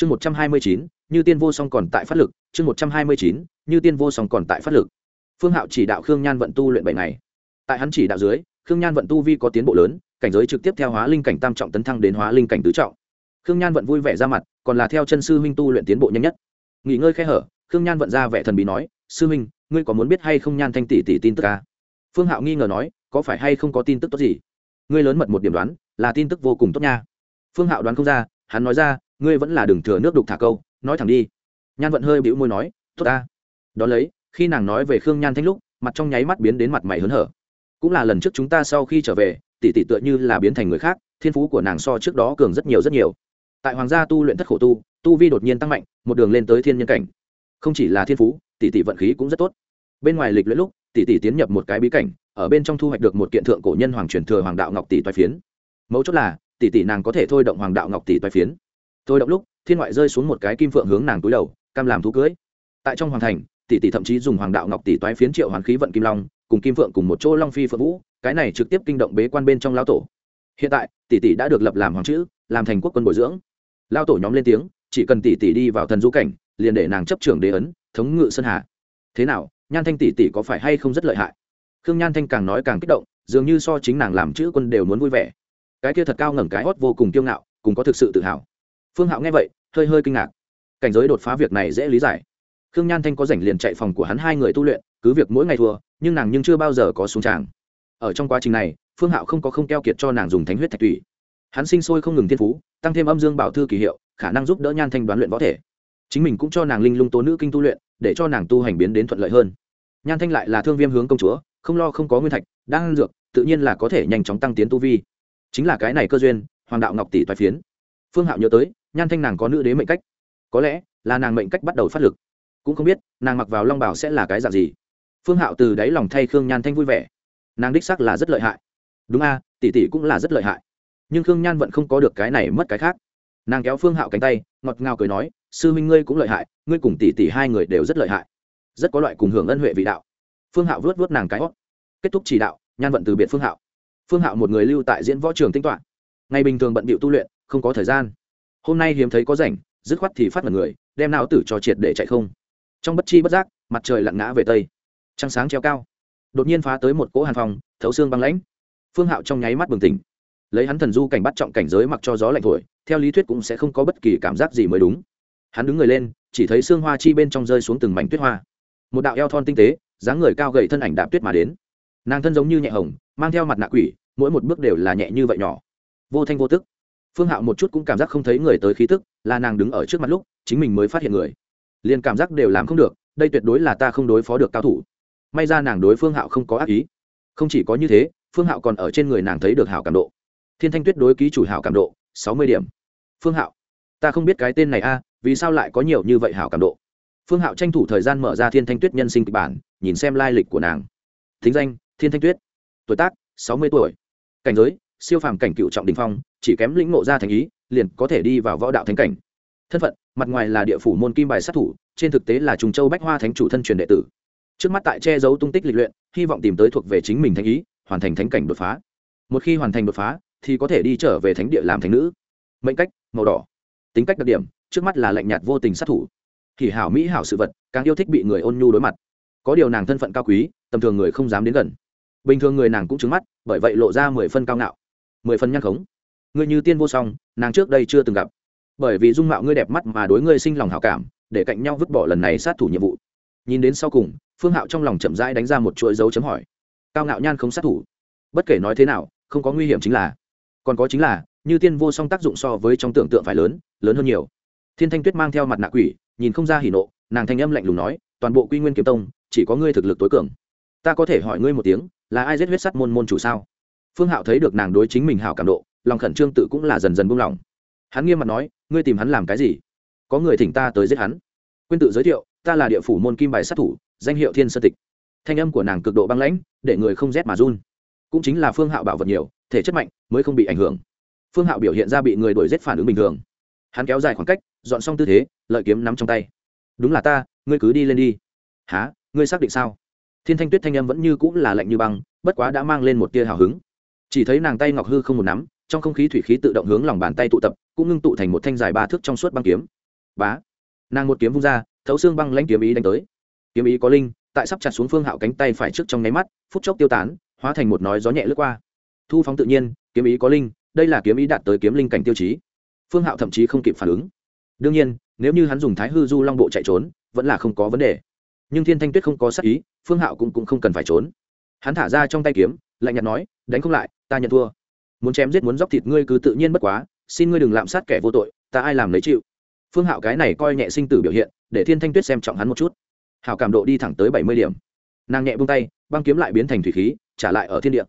chương một trăm hai mươi chín, như tiên vô song còn tại phát lực. Chương một trăm hai mươi chín, như tiên vô song còn tại phát lực. Phương hạo chỉ đạo khương nhan vận tu luyện bảy ngày. Tại hắn chỉ đạo dưới, khương nhan vận tu vi có tiến bộ lớn, cảnh giới trực tiếp theo hóa linh cảnh tam trọng tấn thăng đến hóa linh cảnh tứ trọng. Khương nhan vận vui vẻ ra mặt, còn là theo chân sư huynh tu luyện tiến bộ nhanh nhất. Nghỉ ngơi khe hở, khương nhan vận ra vẻ thần bí nói, sư huynh, ngươi có muốn biết hay không nhan thanh tỷ tỷ tin tức ca à? phương hạo nghi ngờ nói, có phải hay không có tin tức tốt gì? Ngươi lớn mật một điểm đoán, là tin tức vô cùng tốt nha. Phương hạo đoán không ra, hắn nói ra ngươi vẫn là đừng thừa nước đục thả câu, nói thẳng đi. Nhan vận hơi bĩu môi nói, tốt ta. Đón lấy, khi nàng nói về khương nhan thanh lúc, mặt trong nháy mắt biến đến mặt mày hớn hở. Cũng là lần trước chúng ta sau khi trở về, tỷ tỷ tựa như là biến thành người khác, thiên phú của nàng so trước đó cường rất nhiều rất nhiều. Tại hoàng gia tu luyện thất khổ tu tu vi đột nhiên tăng mạnh, một đường lên tới thiên nhân cảnh. Không chỉ là thiên phú, tỷ tỷ vận khí cũng rất tốt. Bên ngoài lịch luyện lúc, tỷ tỷ tiến nhập một cái bí cảnh, ở bên trong thu hoạch được một kiện thượng cổ nhân hoàng truyền thừa hoàng đạo ngọc tỷ toai phiến. Mấu chốt là, tỷ tỷ nàng có thể thôi động hoàng đạo ngọc tỷ toai phiến thôi động lúc, thiên ngoại rơi xuống một cái kim phượng hướng nàng túi đầu, cam làm thú cưới. Tại trong hoàng thành, tỷ tỷ thậm chí dùng hoàng đạo ngọc tỷ toái phiến triệu hoàn khí vận kim long, cùng kim phượng cùng một chỗ long phi phượng vũ, cái này trực tiếp kinh động bế quan bên trong lao tổ. Hiện tại, tỷ tỷ đã được lập làm hoàng chữ, làm thành quốc quân bồi dưỡng. Lao tổ nhóm lên tiếng, chỉ cần tỷ tỷ đi vào thần du cảnh, liền để nàng chấp trưởng đế ấn, thống ngự sơn hà. Thế nào, nhan thanh tỷ tỷ có phải hay không rất lợi hại? Khương nhan thanh càng nói càng kích động, dường như so chính nàng làm chữ quân đều muốn vui vẻ. Cái kia thật cao ngẩng cái hót vô cùng kiêu ngạo, cùng có thực sự tự hào phương hạo nghe vậy, hơi hơi kinh ngạc. Cảnh giới đột phá việc này dễ lý giải. Khương nhan thanh có rảnh liền chạy phòng của hắn hai người tu luyện, cứ việc mỗi ngày thua, nhưng nàng nhưng chưa bao giờ có xuống tràng. Ở trong quá trình này, phương hạo không có không keo kiệt cho nàng dùng thánh huyết thạch tùy. hắn sinh sôi không ngừng thiên phú, tăng thêm âm dương bảo thư kỳ hiệu, khả năng giúp đỡ nhan thanh đoán luyện võ thể. Chính mình cũng cho nàng linh lung tố nữ kinh tu luyện, để cho nàng tu hành biến đến thuận lợi hơn. Nhan thanh lại là thương viêm hướng công chúa, không lo không có nguyên thạch, đang dược, tự nhiên là có thể nhanh chóng tăng tiến tu vi. Chính là cái này cơ duyên, hoàng đạo ngọc tỷ toái phiến. Phương hạo nhớ tới nhan thanh nàng có nữ đế mệnh cách có lẽ là nàng mệnh cách bắt đầu phát lực cũng không biết nàng mặc vào long bảo sẽ là cái dạng gì phương hạo từ đáy lòng thay khương nhan thanh vui vẻ nàng đích sắc là rất lợi hại đúng a à, tỷ tỷ cũng là rất lợi hại nhưng khương nhan vẫn không có được cái này mất cái khác nàng kéo phương hạo cánh tay ngọt ngào cười nói sư minh ngươi cũng lợi hại ngươi cùng tỷ tỷ hai người đều rất lợi hại rất có loại cùng hưởng ân huệ vị đạo phương hạo vớt vớt nàng cái hót kết thúc chỉ đạo nhan vận từ biệt phương hạo phương hạo một người lưu tại diễn võ trường tinh toạn ngày bình thường bận bịu tu luyện không có thời gian hôm nay hiếm thấy có rảnh, dứt khoát thì phát mật người, đem não tử cho triệt để chạy không. Trong bất chi bất giác, mặt trời lặn ngã về tây. Trăng sáng treo cao. Đột nhiên phá tới một cỗ hàn phòng thấu xương băng lãnh. Phương hạo trong nháy mắt bừng tỉnh. Lấy hắn thần du cảnh bắt trọng cảnh giới mặc cho gió lạnh thổi, theo lý thuyết cũng sẽ không có bất kỳ cảm giác gì mới đúng. Hắn đứng người lên, chỉ thấy xương hoa chi bên trong rơi xuống từng mảnh tuyết hoa. Một đạo eo thon tinh tế, dáng người cao gầy thân ảnh đạp tuyết mà đến. Nàng thân giống như nhẹ hồng, mang theo mặt nạ quỷ, mỗi một bước đều là nhẹ như vậy nhỏ. Vô thanh vô tức phương hạo một chút cũng cảm giác không thấy người tới khí tức, là nàng đứng ở trước mặt lúc, chính mình mới phát hiện người. Liền cảm giác đều làm không được, đây tuyệt đối là ta không đối phó được cao thủ. May ra nàng đối phương hạo không có ác ý. Không chỉ có như thế, phương hạo còn ở trên người nàng thấy được hảo cảm độ. Thiên thanh tuyết đối ký chủ hảo cảm độ, sáu mươi điểm. Phương hạo, ta không biết cái tên này a, vì sao lại có nhiều như vậy hảo cảm độ? Phương hạo tranh thủ thời gian mở ra thiên thanh tuyết nhân sinh kịch bản, nhìn xem lai lịch của nàng. Thính danh, thiên thanh tuyết. Tuổi tác, sáu mươi tuổi. Cảnh giới siêu phàm cảnh cựu trọng đình phong, chỉ kém lĩnh ngộ ra thành ý, liền có thể đi vào võ đạo thánh cảnh. Thân phận, mặt ngoài là địa phủ môn kim bài sát thủ, trên thực tế là trùng châu bách hoa thánh chủ thân truyền đệ tử. Trước mắt tại che giấu tung tích lịch luyện, hy vọng tìm tới thuộc về chính mình thánh ý, hoàn thành thánh cảnh đột phá. Một khi hoàn thành đột phá, thì có thể đi trở về thánh địa làm thánh nữ. Mệnh cách, màu đỏ. Tính cách đặc điểm, trước mắt là lạnh nhạt vô tình sát thủ. Thì hảo mỹ hảo sự vật, càng yêu thích bị người ôn nhu đối mặt. Có điều nàng thân phận cao quý, tầm thường người không dám đến gần. Bình thường người nàng cũng trứng mắt, bởi vậy lộ ra mười phân cao ngạo mười phần nhăn khống. Ngươi như tiên vô song, nàng trước đây chưa từng gặp. Bởi vì dung mạo ngươi đẹp mắt mà đối ngươi sinh lòng hảo cảm, để cạnh nhau vứt bỏ lần này sát thủ nhiệm vụ. Nhìn đến sau cùng, phương hạo trong lòng chậm rãi đánh ra một chuỗi dấu chấm hỏi. Cao ngạo nhan không sát thủ. Bất kể nói thế nào, không có nguy hiểm chính là. Còn có chính là, như tiên vô song tác dụng so với trong tưởng tượng phải lớn lớn hơn nhiều. Thiên thanh tuyết mang theo mặt nạ quỷ, nhìn không ra hỉ nộ, nàng thanh âm lạnh lùng nói, toàn bộ quy nguyên kiếm tông, chỉ có ngươi thực lực tối cường. Ta có thể hỏi ngươi một tiếng, là ai giết huyết sắt môn môn chủ sao? Phương hạo thấy được nàng đối chính mình hảo cảm độ, lòng khẩn trương tự cũng là dần dần buông lỏng. Hắn nghiêm mặt nói, ngươi tìm hắn làm cái gì? Có người thỉnh ta tới giết hắn. Quyên tự giới thiệu, ta là địa phủ môn kim bài sát thủ, danh hiệu thiên sơ tịch. Thanh âm của nàng cực độ băng lãnh, để người không rét mà run. Cũng chính là phương hạo bảo vật nhiều, thể chất mạnh, mới không bị ảnh hưởng. Phương hạo biểu hiện ra bị người đuổi giết phản ứng bình thường. Hắn kéo dài khoảng cách, dọn xong tư thế, lợi kiếm nắm trong tay. Đúng là ta, ngươi cứ đi lên đi. Há ngươi xác định sao? Thiên thanh tuyết thanh âm vẫn như cũng là lạnh như băng, bất quá đã mang lên một tia hào hứng chỉ thấy nàng tay ngọc hư không một nắm trong không khí thủy khí tự động hướng lòng bàn tay tụ tập cũng ngưng tụ thành một thanh dài ba thước trong suốt băng kiếm. Bá! Nàng một kiếm vung ra thấu xương băng lãnh kiếm ý đánh tới. Kiếm ý có linh tại sắp chặt xuống phương hạo cánh tay phải trước trong nháy mắt phút chốc tiêu tán hóa thành một nói gió nhẹ lướt qua. Thu phóng tự nhiên kiếm ý có linh đây là kiếm ý đạt tới kiếm linh cảnh tiêu chí. Phương hạo thậm chí không kịp phản ứng. Đương nhiên nếu như hắn dùng thái hư du long bộ chạy trốn vẫn là không có vấn đề. Nhưng thiên thanh tuyết không có sắc ý phương hạo cũng, cũng không cần phải trốn. Hắn thả ra trong tay kiếm lạnh nhạt nói đánh không lại ta nhận thua. Muốn chém giết muốn dóc thịt ngươi cứ tự nhiên bất quá, xin ngươi đừng lạm sát kẻ vô tội, ta ai làm lấy chịu. Phương hạo cái này coi nhẹ sinh tử biểu hiện, để thiên thanh tuyết xem trọng hắn một chút. Hảo cảm độ đi thẳng tới bảy mươi điểm. Nàng nhẹ bông tay, băng kiếm lại biến thành thủy khí, trả lại ở thiên địa.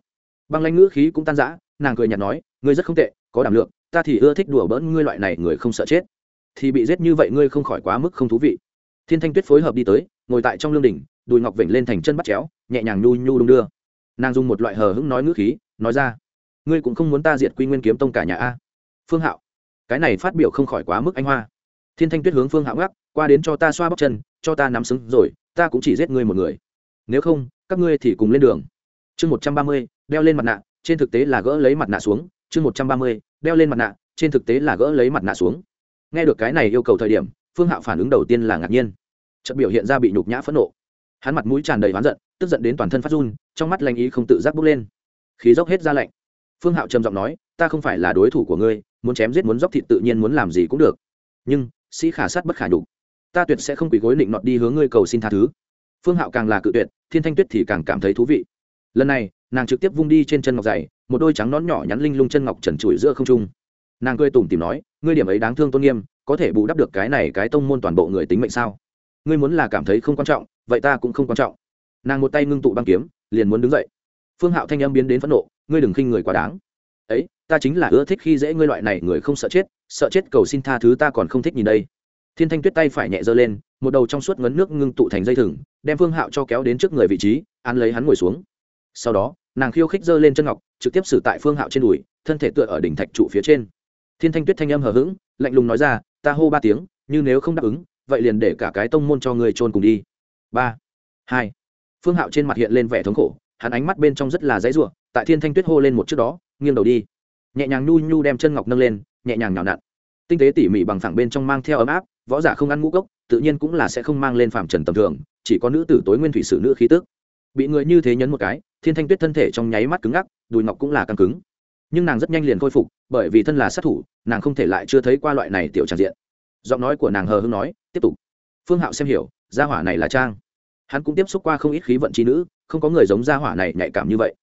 Băng lanh ngữ khí cũng tan rã, nàng cười nhạt nói, ngươi rất không tệ, có đảm lượng, ta thì ưa thích đùa bỡn ngươi loại này người không sợ chết. Thì bị giết như vậy ngươi không khỏi quá mức không thú vị. Thiên thanh tuyết phối hợp đi tới, ngồi tại trong lương đỉnh, đùi ngọc vểnh lên thành chân bắt chéo, nhẹ nhàng nhu nhu đung đưa. Nàng dùng một loại hờ hững nói ngữ khí nói ra, ngươi cũng không muốn ta diệt quy nguyên kiếm tông cả nhà a? Phương hạo, cái này phát biểu không khỏi quá mức anh hoa. Thiên thanh tuyết hướng phương hạo ngắc qua đến cho ta xoa bóc chân, cho ta nắm xứng rồi, ta cũng chỉ giết ngươi một người. Nếu không, các ngươi thì cùng lên đường. Chương một trăm ba mươi, đeo lên mặt nạ, trên thực tế là gỡ lấy mặt nạ xuống. Chương một trăm ba mươi, đeo lên mặt nạ, trên thực tế là gỡ lấy mặt nạ xuống. Nghe được cái này yêu cầu thời điểm, phương hạo phản ứng đầu tiên là ngạc nhiên. Chợt biểu hiện ra bị nhục nhã phẫn nộ. Hắn mặt mũi tràn đầy oán giận, tức giận đến toàn thân phát run, trong mắt lanh ý không tự giác bốc lên khí dốc hết ra lạnh. Phương hạo trầm giọng nói, ta không phải là đối thủ của ngươi, muốn chém giết muốn dốc thịt tự nhiên muốn làm gì cũng được. Nhưng, sĩ khả sát bất khả nhục. Ta tuyệt sẽ không quỳ gối định nọt đi hướng ngươi cầu xin tha thứ. Phương hạo càng là cự tuyệt, thiên thanh tuyết thì càng cảm thấy thú vị. Lần này, nàng trực tiếp vung đi trên chân ngọc dày, một đôi trắng nón nhỏ nhắn linh lung chân ngọc trần trụi giữa không trung. Nàng cười tủm tìm nói, ngươi điểm ấy đáng thương tôn nghiêm, có thể bù đắp được cái này cái tông môn toàn bộ người tính mệnh sao? Ngươi muốn là cảm thấy không quan trọng, vậy ta cũng không quan trọng. Nàng một tay ngưng tụ băng kiếm, liền muốn đứng dậy phương hạo thanh âm biến đến phẫn nộ, ngươi đừng khinh người quá đáng. Ấy, ta chính là ưa thích khi dễ ngươi loại này người không sợ chết sợ chết cầu xin tha thứ ta còn không thích nhìn đây. Thiên thanh tuyết tay phải nhẹ giơ lên, một đầu trong suốt ngấn nước ngưng tụ thành dây thừng, đem phương hạo cho kéo đến trước người vị trí, án lấy hắn ngồi xuống. Sau đó, nàng khiêu khích giơ lên chân ngọc, trực tiếp xử tại phương hạo trên đùi, thân thể tựa ở đỉnh thạch trụ phía trên. Thiên thanh tuyết thanh âm hờ hững, lạnh lùng nói ra, ta hô ba tiếng nhưng nếu không đáp ứng, vậy liền để cả cái tông môn cho người trôn cùng đi. Ba, hai. Phương hạo trên mặt hiện lên vẻ thống khổ hắn ánh mắt bên trong rất là dãy rủa, tại thiên thanh tuyết hô lên một trước đó nghiêng đầu đi. Nhẹ nhàng nhu nhu đem chân ngọc nâng lên nhẹ nhàng nhào nặn. Tinh tế tỉ mỉ bằng phẳng bên trong mang theo ấm áp võ giả không ăn ngũ cốc tự nhiên cũng là sẽ không mang lên phạm trần tầm thường chỉ có nữ tử tối nguyên thủy sử nữ khí tức. Bị người như thế nhấn một cái thiên thanh tuyết thân thể trong nháy mắt cứng ngắc đùi ngọc cũng là căng cứng. Nhưng nàng rất nhanh liền khôi phục bởi vì thân là sát thủ nàng không thể lại chưa thấy qua loại này tiểu tràn diện. Giọng nói của nàng hờ hững nói tiếp tục. Phương hạo xem hiểu gia hỏa này là trang. Hắn cũng tiếp xúc qua không ít khí vận trí nữ không có người giống gia hỏa này nhạy cảm như vậy.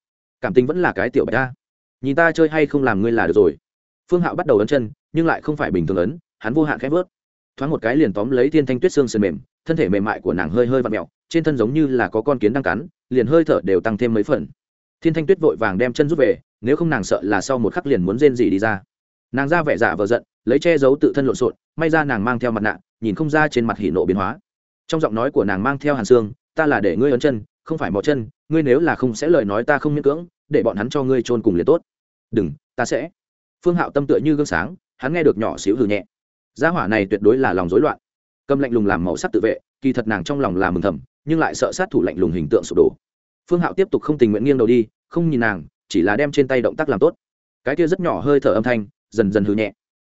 Cảm tình vẫn là cái tiểu bạch ta nhìn ta chơi hay không làm ngươi là được rồi. Phương hạo bắt đầu ấn chân, nhưng lại không phải bình thường ấn, hắn vô hạn khép vớt. Thoáng một cái liền tóm lấy thiên thanh tuyết xương sườn mềm, thân thể mềm mại của nàng hơi hơi vặn mẹo trên thân giống như là có con kiến đang cắn, liền hơi thở đều tăng thêm mấy phần. Thiên thanh tuyết vội vàng đem chân rút về, nếu không nàng sợ là sau một khắc liền muốn rên gì đi ra. Nàng ra vẻ giả vờ giận, lấy che giấu tự thân lộn xộn, may ra nàng mang theo mặt nạ, nhìn không ra trên mặt hỉ nộ biến hóa. Trong giọng nói của nàng mang theo hàn xương, ta là để ngươi ấn chân không phải mò chân, ngươi nếu là không sẽ lời nói ta không miễn cưỡng, để bọn hắn cho ngươi trôn cùng liền tốt. Đừng, ta sẽ. Phương hạo tâm tựa như gương sáng, hắn nghe được nhỏ xíu hừ nhẹ. Gia hỏa này tuyệt đối là lòng rối loạn. Cầm lạnh lùng làm màu sắc tự vệ, kỳ thật nàng trong lòng là mừng thầm, nhưng lại sợ sát thủ lạnh lùng hình tượng sụp đổ. Phương hạo tiếp tục không tình nguyện nghiêng đầu đi, không nhìn nàng, chỉ là đem trên tay động tác làm tốt. Cái kia rất nhỏ hơi thở âm thanh, dần dần hư nhẹ.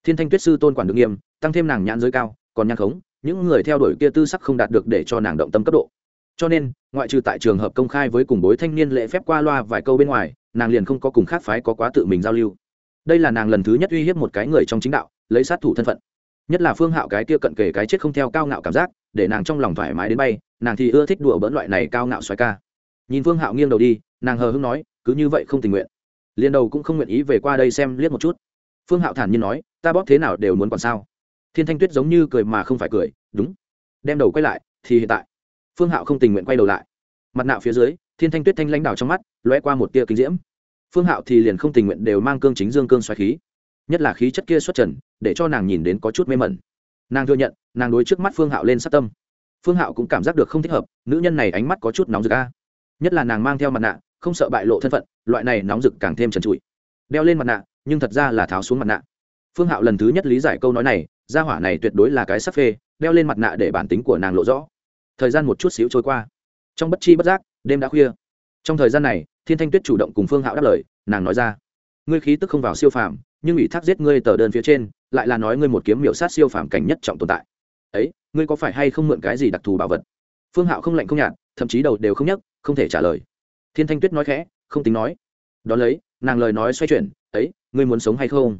Thiên thanh tuyết sư tôn quản được nghiêm, tăng thêm nàng nhãn giới cao, còn nhãn khống, những người theo đuổi kia tư sắc không đạt được để cho nàng động tâm cấp độ cho nên, ngoại trừ tại trường hợp công khai với cùng bối thanh niên lễ phép qua loa vài câu bên ngoài, nàng liền không có cùng khác phái có quá tự mình giao lưu. Đây là nàng lần thứ nhất uy hiếp một cái người trong chính đạo, lấy sát thủ thân phận. Nhất là phương hạo cái kia cận kề cái chết không theo cao ngạo cảm giác, để nàng trong lòng thoải mái đến bay, nàng thì ưa thích đùa bỡn loại này cao ngạo xoáy ca. Nhìn phương hạo nghiêng đầu đi, nàng hờ hưng nói, cứ như vậy không tình nguyện. Liền đầu cũng không nguyện ý về qua đây xem liếc một chút. Phương hạo thản nhiên nói, ta bóp thế nào đều muốn còn sao. Thiên thanh tuyết giống như cười mà không phải cười, đúng. Đem đầu quay lại, thì hiện tại phương hạo không tình nguyện quay đầu lại. Mặt nạ phía dưới, thiên thanh tuyết thanh lãnh đảo trong mắt loe qua một tia kinh diễm. Phương hạo thì liền không tình nguyện đều mang cương chính dương cương xoáy khí. Nhất là khí chất kia xuất trần, để cho nàng nhìn đến có chút mê mẩn. Nàng thừa nhận, nàng đối trước mắt phương hạo lên sát tâm. Phương hạo cũng cảm giác được không thích hợp, nữ nhân này ánh mắt có chút nóng rực a. Nhất là nàng mang theo mặt nạ, không sợ bại lộ thân phận, loại này nóng rực càng thêm trần trụi. Đeo lên mặt nạ, nhưng thật ra là tháo xuống mặt nạ. Phương hạo lần thứ nhất lý giải câu nói này, gia hỏa này tuyệt đối là cái sắc phê, đeo lên mặt nạ để bản tính của nàng lộ rõ thời gian một chút xíu trôi qua. Trong bất chi bất giác, đêm đã khuya. Trong thời gian này, thiên thanh tuyết chủ động cùng phương hạo đáp lời, nàng nói ra, ngươi khí tức không vào siêu phàm, nhưng ủy thác giết ngươi tờ đơn phía trên, lại là nói ngươi một kiếm miểu sát siêu phàm cảnh nhất trọng tồn tại. Ấy, ngươi có phải hay không mượn cái gì đặc thù bảo vật? Phương hạo không lạnh không nhạt, thậm chí đầu đều không nhắc không thể trả lời. Thiên thanh tuyết nói khẽ, không tính nói. Đón lấy, nàng lời nói xoay chuyển, ấy, ngươi muốn sống hay không?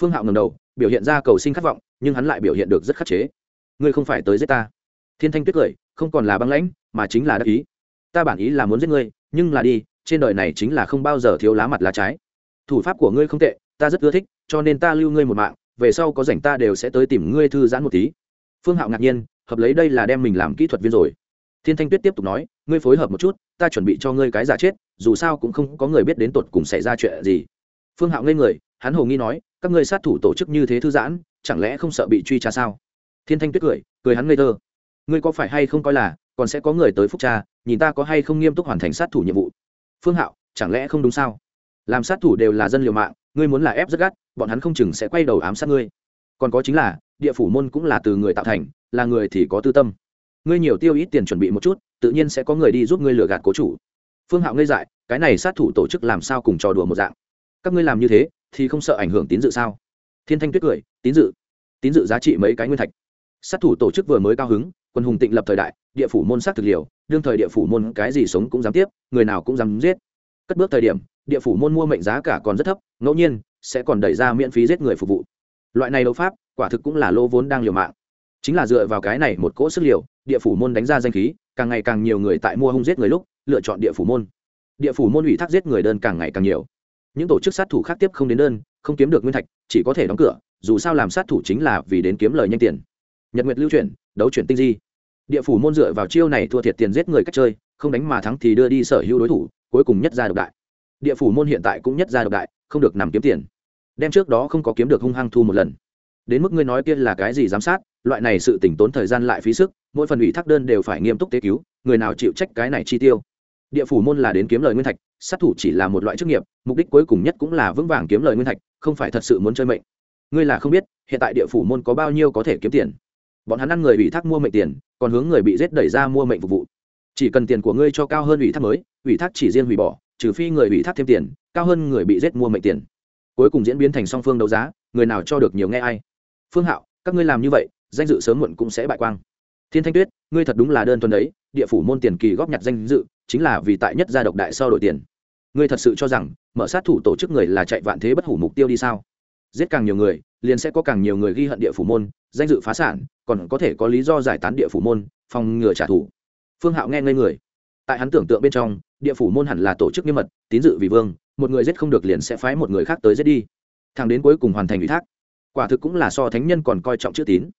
Phương hạo ngầm đầu, biểu hiện ra cầu sinh khát vọng, nhưng hắn lại biểu hiện được rất khắc chế. Ngươi không phải tới giết ta thiên thanh tuyết cười, không còn là băng lãnh, mà chính là đắc ý. Ta bản ý là muốn giết ngươi, nhưng là đi, trên đời này chính là không bao giờ thiếu lá mặt lá trái. Thủ pháp của ngươi không tệ, ta rất ưa thích, cho nên ta lưu ngươi một mạng, về sau có rảnh ta đều sẽ tới tìm ngươi thư giãn một tí. Phương hạo ngạc nhiên, hợp lấy đây là đem mình làm kỹ thuật viên rồi. Thiên thanh tuyết tiếp tục nói, ngươi phối hợp một chút, ta chuẩn bị cho ngươi cái giả chết, dù sao cũng không có người biết đến tột cùng xảy ra chuyện gì. Phương hạo ngây người, hắn hồ nghi nói, các ngươi sát thủ tổ chức như thế thư giãn, chẳng lẽ không sợ bị truy tra sao? Thiên thanh tuyết cười cười hắn ngây thơ ngươi có phải hay không coi là, còn sẽ có người tới phúc cha, nhìn ta có hay không nghiêm túc hoàn thành sát thủ nhiệm vụ? Phương hạo, chẳng lẽ không đúng sao? Làm sát thủ đều là dân liều mạng, ngươi muốn là ép rất gắt, bọn hắn không chừng sẽ quay đầu ám sát ngươi. Còn có chính là, địa phủ môn cũng là từ người tạo thành, là người thì có tư tâm. Ngươi nhiều tiêu ít tiền chuẩn bị một chút, tự nhiên sẽ có người đi giúp ngươi lừa gạt cố chủ. Phương hạo ngây dại, cái này sát thủ tổ chức làm sao cùng trò đùa một dạng? Các ngươi làm như thế, thì không sợ ảnh hưởng tín dự sao? Thiên thanh tuyết cười, tín dự. Tín dự giá trị mấy cái nguyên thạch. Sát thủ tổ chức vừa mới cao hứng quân hùng tịnh lập thời đại, địa phủ môn sát thực liều, đương thời địa phủ môn cái gì sống cũng dám tiếp, người nào cũng dám giết. Cất bước thời điểm, địa phủ môn mua mệnh giá cả còn rất thấp, ngẫu nhiên, sẽ còn đẩy ra miễn phí giết người phục vụ. Loại này đấu pháp, quả thực cũng là lô vốn đang liều mạng. Chính là dựa vào cái này một cỗ sức liều, địa phủ môn đánh ra danh khí, càng ngày càng nhiều người tại mua hung giết người lúc, lựa chọn địa phủ môn. Địa phủ môn ủy thác giết người đơn càng ngày càng nhiều. Những tổ chức sát thủ khác tiếp không đến đơn, không kiếm được nguyên thạch, chỉ có thể đóng cửa, dù sao làm sát thủ chính là vì đến kiếm lời nhanh tiền. Nhật nguyệt lưu chuyển đấu chuyển tinh di. Địa phủ môn dựa vào chiêu này thua thiệt tiền giết người cách chơi, không đánh mà thắng thì đưa đi sở hữu đối thủ, cuối cùng nhất ra độc đại. Địa phủ môn hiện tại cũng nhất ra độc đại, không được nằm kiếm tiền. Đem trước đó không có kiếm được hung hăng thu một lần. Đến mức ngươi nói kia là cái gì giám sát, loại này sự tỉnh tốn thời gian lại phí sức, mỗi phần ủy thác đơn đều phải nghiêm túc tế cứu, người nào chịu trách cái này chi tiêu. Địa phủ môn là đến kiếm lời nguyên thạch, sát thủ chỉ là một loại chức nghiệp, mục đích cuối cùng nhất cũng là vững vàng kiếm lời nguyên thạch, không phải thật sự muốn chơi mệnh. Ngươi là không biết, hiện tại địa phủ môn có bao nhiêu có thể kiếm tiền bọn hắn ăn người ủy thác mua mệnh tiền, còn hướng người bị giết đẩy ra mua mệnh phục vụ. Chỉ cần tiền của ngươi cho cao hơn ủy thác mới, ủy thác chỉ riêng hủy bỏ, trừ phi người ủy thác thêm tiền, cao hơn người bị giết mua mệnh tiền. Cuối cùng diễn biến thành song phương đấu giá, người nào cho được nhiều nghe ai. Phương hạo, các ngươi làm như vậy, danh dự sớm muộn cũng sẽ bại quang. Thiên thanh tuyết, ngươi thật đúng là đơn thuần đấy, địa phủ môn tiền kỳ góp nhặt danh dự, chính là vì tại nhất gia độc đại sau đổi tiền. Ngươi thật sự cho rằng, mở sát thủ tổ chức người là chạy vạn thế bất hủ mục tiêu đi sao? Giết càng nhiều người, liền sẽ có càng nhiều người ghi hận địa phủ môn, danh dự phá sản, còn có thể có lý do giải tán địa phủ môn, phòng ngừa trả thù. Phương hạo nghe ngây người. Tại hắn tưởng tượng bên trong, địa phủ môn hẳn là tổ chức nghiêm mật, tín dự vì vương, một người giết không được liền sẽ phái một người khác tới giết đi. Thằng đến cuối cùng hoàn thành ủy thác. Quả thực cũng là so thánh nhân còn coi trọng chữ tín.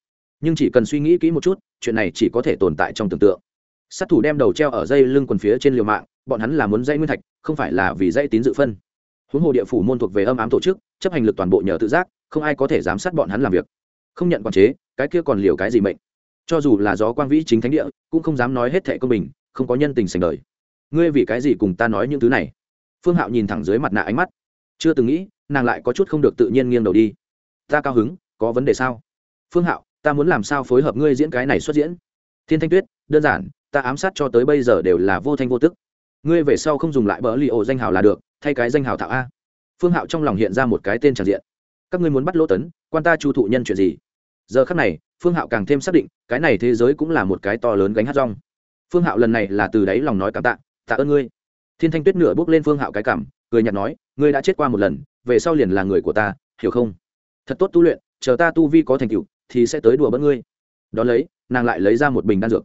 Nhưng chỉ cần suy nghĩ kỹ một chút, chuyện này chỉ có thể tồn tại trong tưởng tượng. Sát thủ đem đầu treo ở dây lưng quần phía trên liều mạng, bọn hắn là muốn dây nguyên thạch, không phải là vì dây tín dự phân huống hồ địa phủ môn thuộc về âm ám tổ chức, chấp hành lực toàn bộ nhờ tự giác, không ai có thể giám sát bọn hắn làm việc. Không nhận quản chế, cái kia còn liều cái gì mệnh? Cho dù là gió quang vĩ chính thánh địa, cũng không dám nói hết thệ công bình, không có nhân tình sành đời. Ngươi vì cái gì cùng ta nói những thứ này? Phương hạo nhìn thẳng dưới mặt nạ ánh mắt. Chưa từng nghĩ, nàng lại có chút không được tự nhiên nghiêng đầu đi. Ta cao hứng, có vấn đề sao? Phương hạo, ta muốn làm sao phối hợp ngươi diễn cái này xuất diễn? Thiên thanh tuyết, đơn giản, ta ám sát cho tới bây giờ đều là vô thanh vô tức. Ngươi về sau không dùng lại bỡ li ổ danh hào là được thay cái danh hào thạo a. Phương hạo trong lòng hiện ra một cái tên tràn diện. Các ngươi muốn bắt lỗ tấn, quan ta chu thụ nhân chuyện gì? Giờ khắc này, phương hạo càng thêm xác định, cái này thế giới cũng là một cái to lớn gánh hát rong. Phương hạo lần này là từ đáy lòng nói cảm tạ tạ ơn ngươi. Thiên thanh tuyết nửa bước lên phương hạo cái cảm, cười nhạt nói, ngươi đã chết qua một lần, về sau liền là người của ta, hiểu không? Thật tốt tu luyện, chờ ta tu vi có thành tựu, thì sẽ tới đùa bỡn ngươi. Đón lấy, nàng lại lấy ra một bình đan dược.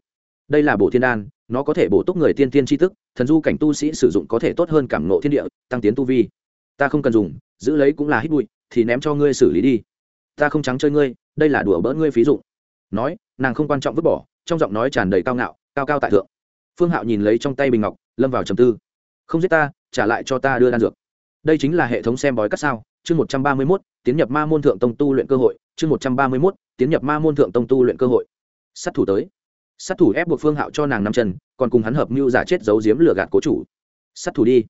Đây là bổ thiên đan, nó có thể bổ túc người tiên tiên tri thức thần du cảnh tu sĩ sử dụng có thể tốt hơn cảm nộ thiên địa, tăng tiến tu vi. Ta không cần dùng, giữ lấy cũng là hít bụi, thì ném cho ngươi xử lý đi. Ta không trắng chơi ngươi, đây là đùa bỡ ngươi phí dụng. Nói, nàng không quan trọng vứt bỏ, trong giọng nói tràn đầy cao ngạo, cao cao tại thượng. Phương hạo nhìn lấy trong tay bình ngọc, lâm vào trầm tư. Không giết ta, trả lại cho ta đưa đan dược. Đây chính là hệ thống xem bói cắt sao, chương một trăm ba mươi mốt, tiến nhập ma môn thượng tông tu luyện cơ hội, chương một trăm ba mươi mốt, tiến nhập ma môn thượng tông tu luyện cơ hội. Sát thủ tới. Sát thủ ép buộc phương hạo cho nàng năm chân còn cùng hắn hợp mưu giả chết giấu giếm lừa gạt cố chủ. Sát thủ đi.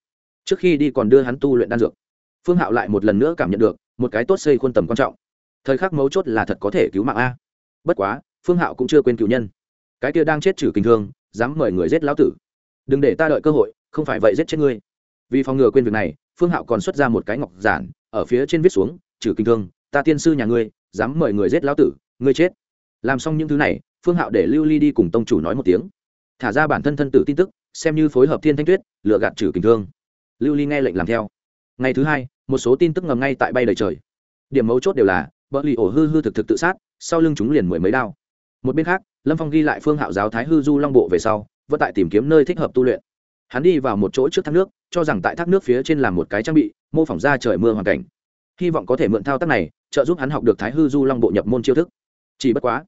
Trước khi đi còn đưa hắn tu luyện đan dược. Phương hạo lại một lần nữa cảm nhận được, một cái tốt xây khuôn tầm quan trọng. Thời khắc mấu chốt là thật có thể cứu mạng a. Bất quá, phương hạo cũng chưa quên cứu nhân. Cái kia đang chết trừ kinh thương, dám mời người giết lão tử. Đừng để ta đợi cơ hội, không phải vậy giết chết ngươi. Vì phòng ngừa quên việc này, phương hạo còn xuất ra một cái ngọc giản, ở phía trên viết xuống, trừ kinh thương, ta tiên sư nhà ngươi, dám mời người giết lão tử, ngươi chết. Làm xong những thứ này, phương hạo để lưu ly đi cùng tông chủ nói một tiếng thả ra bản thân thân tử tin tức, xem như phối hợp thiên thanh tuyết, lựa gạt trừ kình thương. Lưu ly nghe lệnh làm theo. Ngày thứ hai, một số tin tức ngầm ngay tại bay đầy trời. Điểm mấu chốt đều là bờ lì ổ hư hư thực thực tự sát, sau lưng chúng liền mười mấy đao. Một bên khác, lâm phong ghi lại phương hạo giáo thái hư du long bộ về sau, vẫn tại tìm kiếm nơi thích hợp tu luyện. Hắn đi vào một chỗ trước thác nước, cho rằng tại thác nước phía trên làm một cái trang bị, mô phỏng ra trời mưa hoàn cảnh. Hy vọng có thể mượn thao tác này, trợ giúp hắn học được thái hư du long bộ nhập môn chiêu thức. Chỉ bất quá,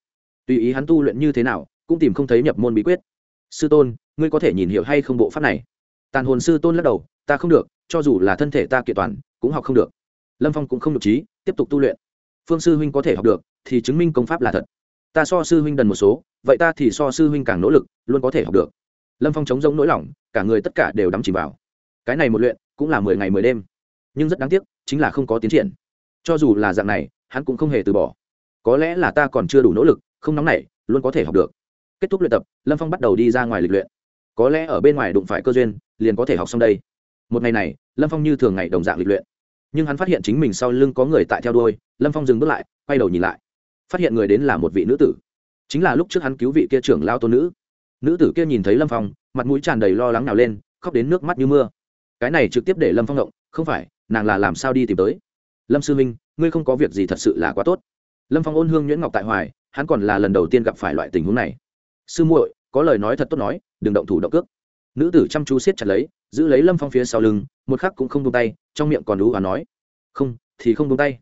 tùy ý hắn tu luyện như thế nào, cũng tìm không thấy nhập môn bí quyết sư tôn, ngươi có thể nhìn hiểu hay không bộ pháp này? Tàn hồn sư tôn lắc đầu, ta không được, cho dù là thân thể ta kiện toàn, cũng học không được. Lâm phong cũng không được trí, tiếp tục tu luyện. Phương sư huynh có thể học được, thì chứng minh công pháp là thật. Ta so sư huynh đần một số, vậy ta thì so sư huynh càng nỗ lực, luôn có thể học được. Lâm phong chống giống nỗi lòng, cả người tất cả đều đắm chìm vào. Cái này một luyện, cũng là mười ngày mười đêm. Nhưng rất đáng tiếc, chính là không có tiến triển. Cho dù là dạng này, hắn cũng không hề từ bỏ. Có lẽ là ta còn chưa đủ nỗ lực, không nóng nảy, luôn có thể học được kết thúc luyện tập, lâm phong bắt đầu đi ra ngoài lịch luyện. Có lẽ ở bên ngoài đụng phải cơ duyên, liền có thể học xong đây. Một ngày này, lâm phong như thường ngày đồng dạng lịch luyện. Nhưng hắn phát hiện chính mình sau lưng có người tại theo đôi lâm phong dừng bước lại, quay đầu nhìn lại. Phát hiện người đến là một vị nữ tử. Chính là lúc trước hắn cứu vị kia trưởng lao tôn nữ. Nữ tử kia nhìn thấy lâm phong, mặt mũi tràn đầy lo lắng nào lên, khóc đến nước mắt như mưa. Cái này trực tiếp để lâm phong động, không phải, nàng là làm sao đi tìm tới? Lâm sư minh, ngươi không có việc gì thật sự là quá tốt. Lâm phong ôn hương nhuyễn ngọc tại hoài, hắn còn là lần đầu tiên gặp phải loại tình huống này sư muội có lời nói thật tốt nói đừng động thủ động cước. Nữ tử chăm chú siết chặt lấy giữ lấy lâm phong phía sau lưng một khắc cũng không tung tay trong miệng còn đú và nói. Không thì không tung tay.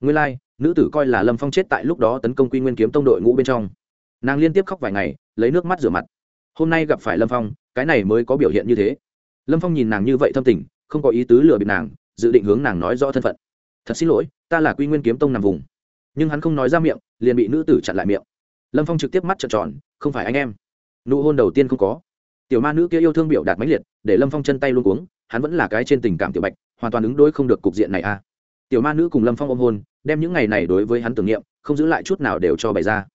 Nguyên lai、like, nữ tử coi là lâm phong chết tại lúc đó tấn công quy nguyên kiếm tông đội ngũ bên trong. Nàng liên tiếp khóc vài ngày lấy nước mắt rửa mặt. Hôm nay gặp phải lâm phong cái này mới có biểu hiện như thế. Lâm phong nhìn nàng như vậy thâm tình không có ý tứ lừa bịp nàng dự định hướng nàng nói rõ thân phận. Thật xin lỗi ta là quy nguyên kiếm tông nằm vùng. Nhưng hắn không nói ra miệng liền bị nữ tử chặn lại miệng lâm phong trực tiếp mắt trợn tròn không phải anh em. Nụ hôn đầu tiên không có. Tiểu ma nữ kia yêu thương biểu đạt mãnh liệt để lâm phong chân tay luôn cuống hắn vẫn là cái trên tình cảm tiểu bạch hoàn toàn ứng đối không được cục diện này a à. tiểu ma nữ cùng lâm phong ôm hôn đem những ngày này đối với hắn tưởng niệm không giữ lại chút nào đều cho bày ra.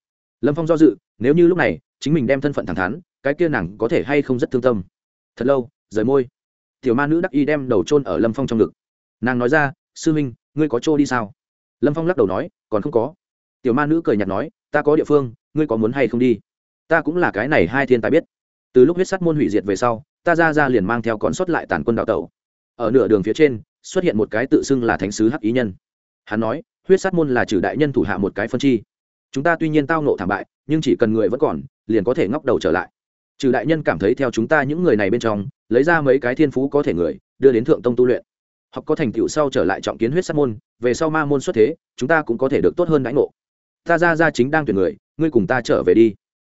Lâm phong do dự nếu như lúc này chính mình đem thân phận thẳng thắn cái kia nàng có thể hay không rất thương tâm. Thật lâu rời môi. Tiểu ma nữ đắc y đem đầu trôn ở lâm phong trong ngực. Nàng nói ra sư minh, ngươi có trô đi sao? Lâm phong lắc đầu nói còn không có. Tiểu ma nữ cười nhạt nói ta có địa phương ngươi có muốn hay không đi? Ta cũng là cái này hai thiên tài biết. Từ lúc huyết sắt môn hủy diệt về sau, ta ra ra liền mang theo còn sót lại tàn quân đạo tẩu. Ở nửa đường phía trên, xuất hiện một cái tự xưng là thánh sứ hắc ý nhân. Hắn nói, huyết sắt môn là trừ đại nhân thủ hạ một cái phân chi. Chúng ta tuy nhiên tao nộ thảm bại, nhưng chỉ cần người vẫn còn, liền có thể ngóc đầu trở lại. Trừ đại nhân cảm thấy theo chúng ta những người này bên trong, lấy ra mấy cái thiên phú có thể người, đưa đến thượng tông tu luyện. Học có thành tựu sau trở lại trọng kiến huyết sát môn, về sau ma môn xuất thế, chúng ta cũng có thể được tốt hơn đãi ngộ. Ta ra ra chính đang tuyển người ngươi cùng ta trở về đi.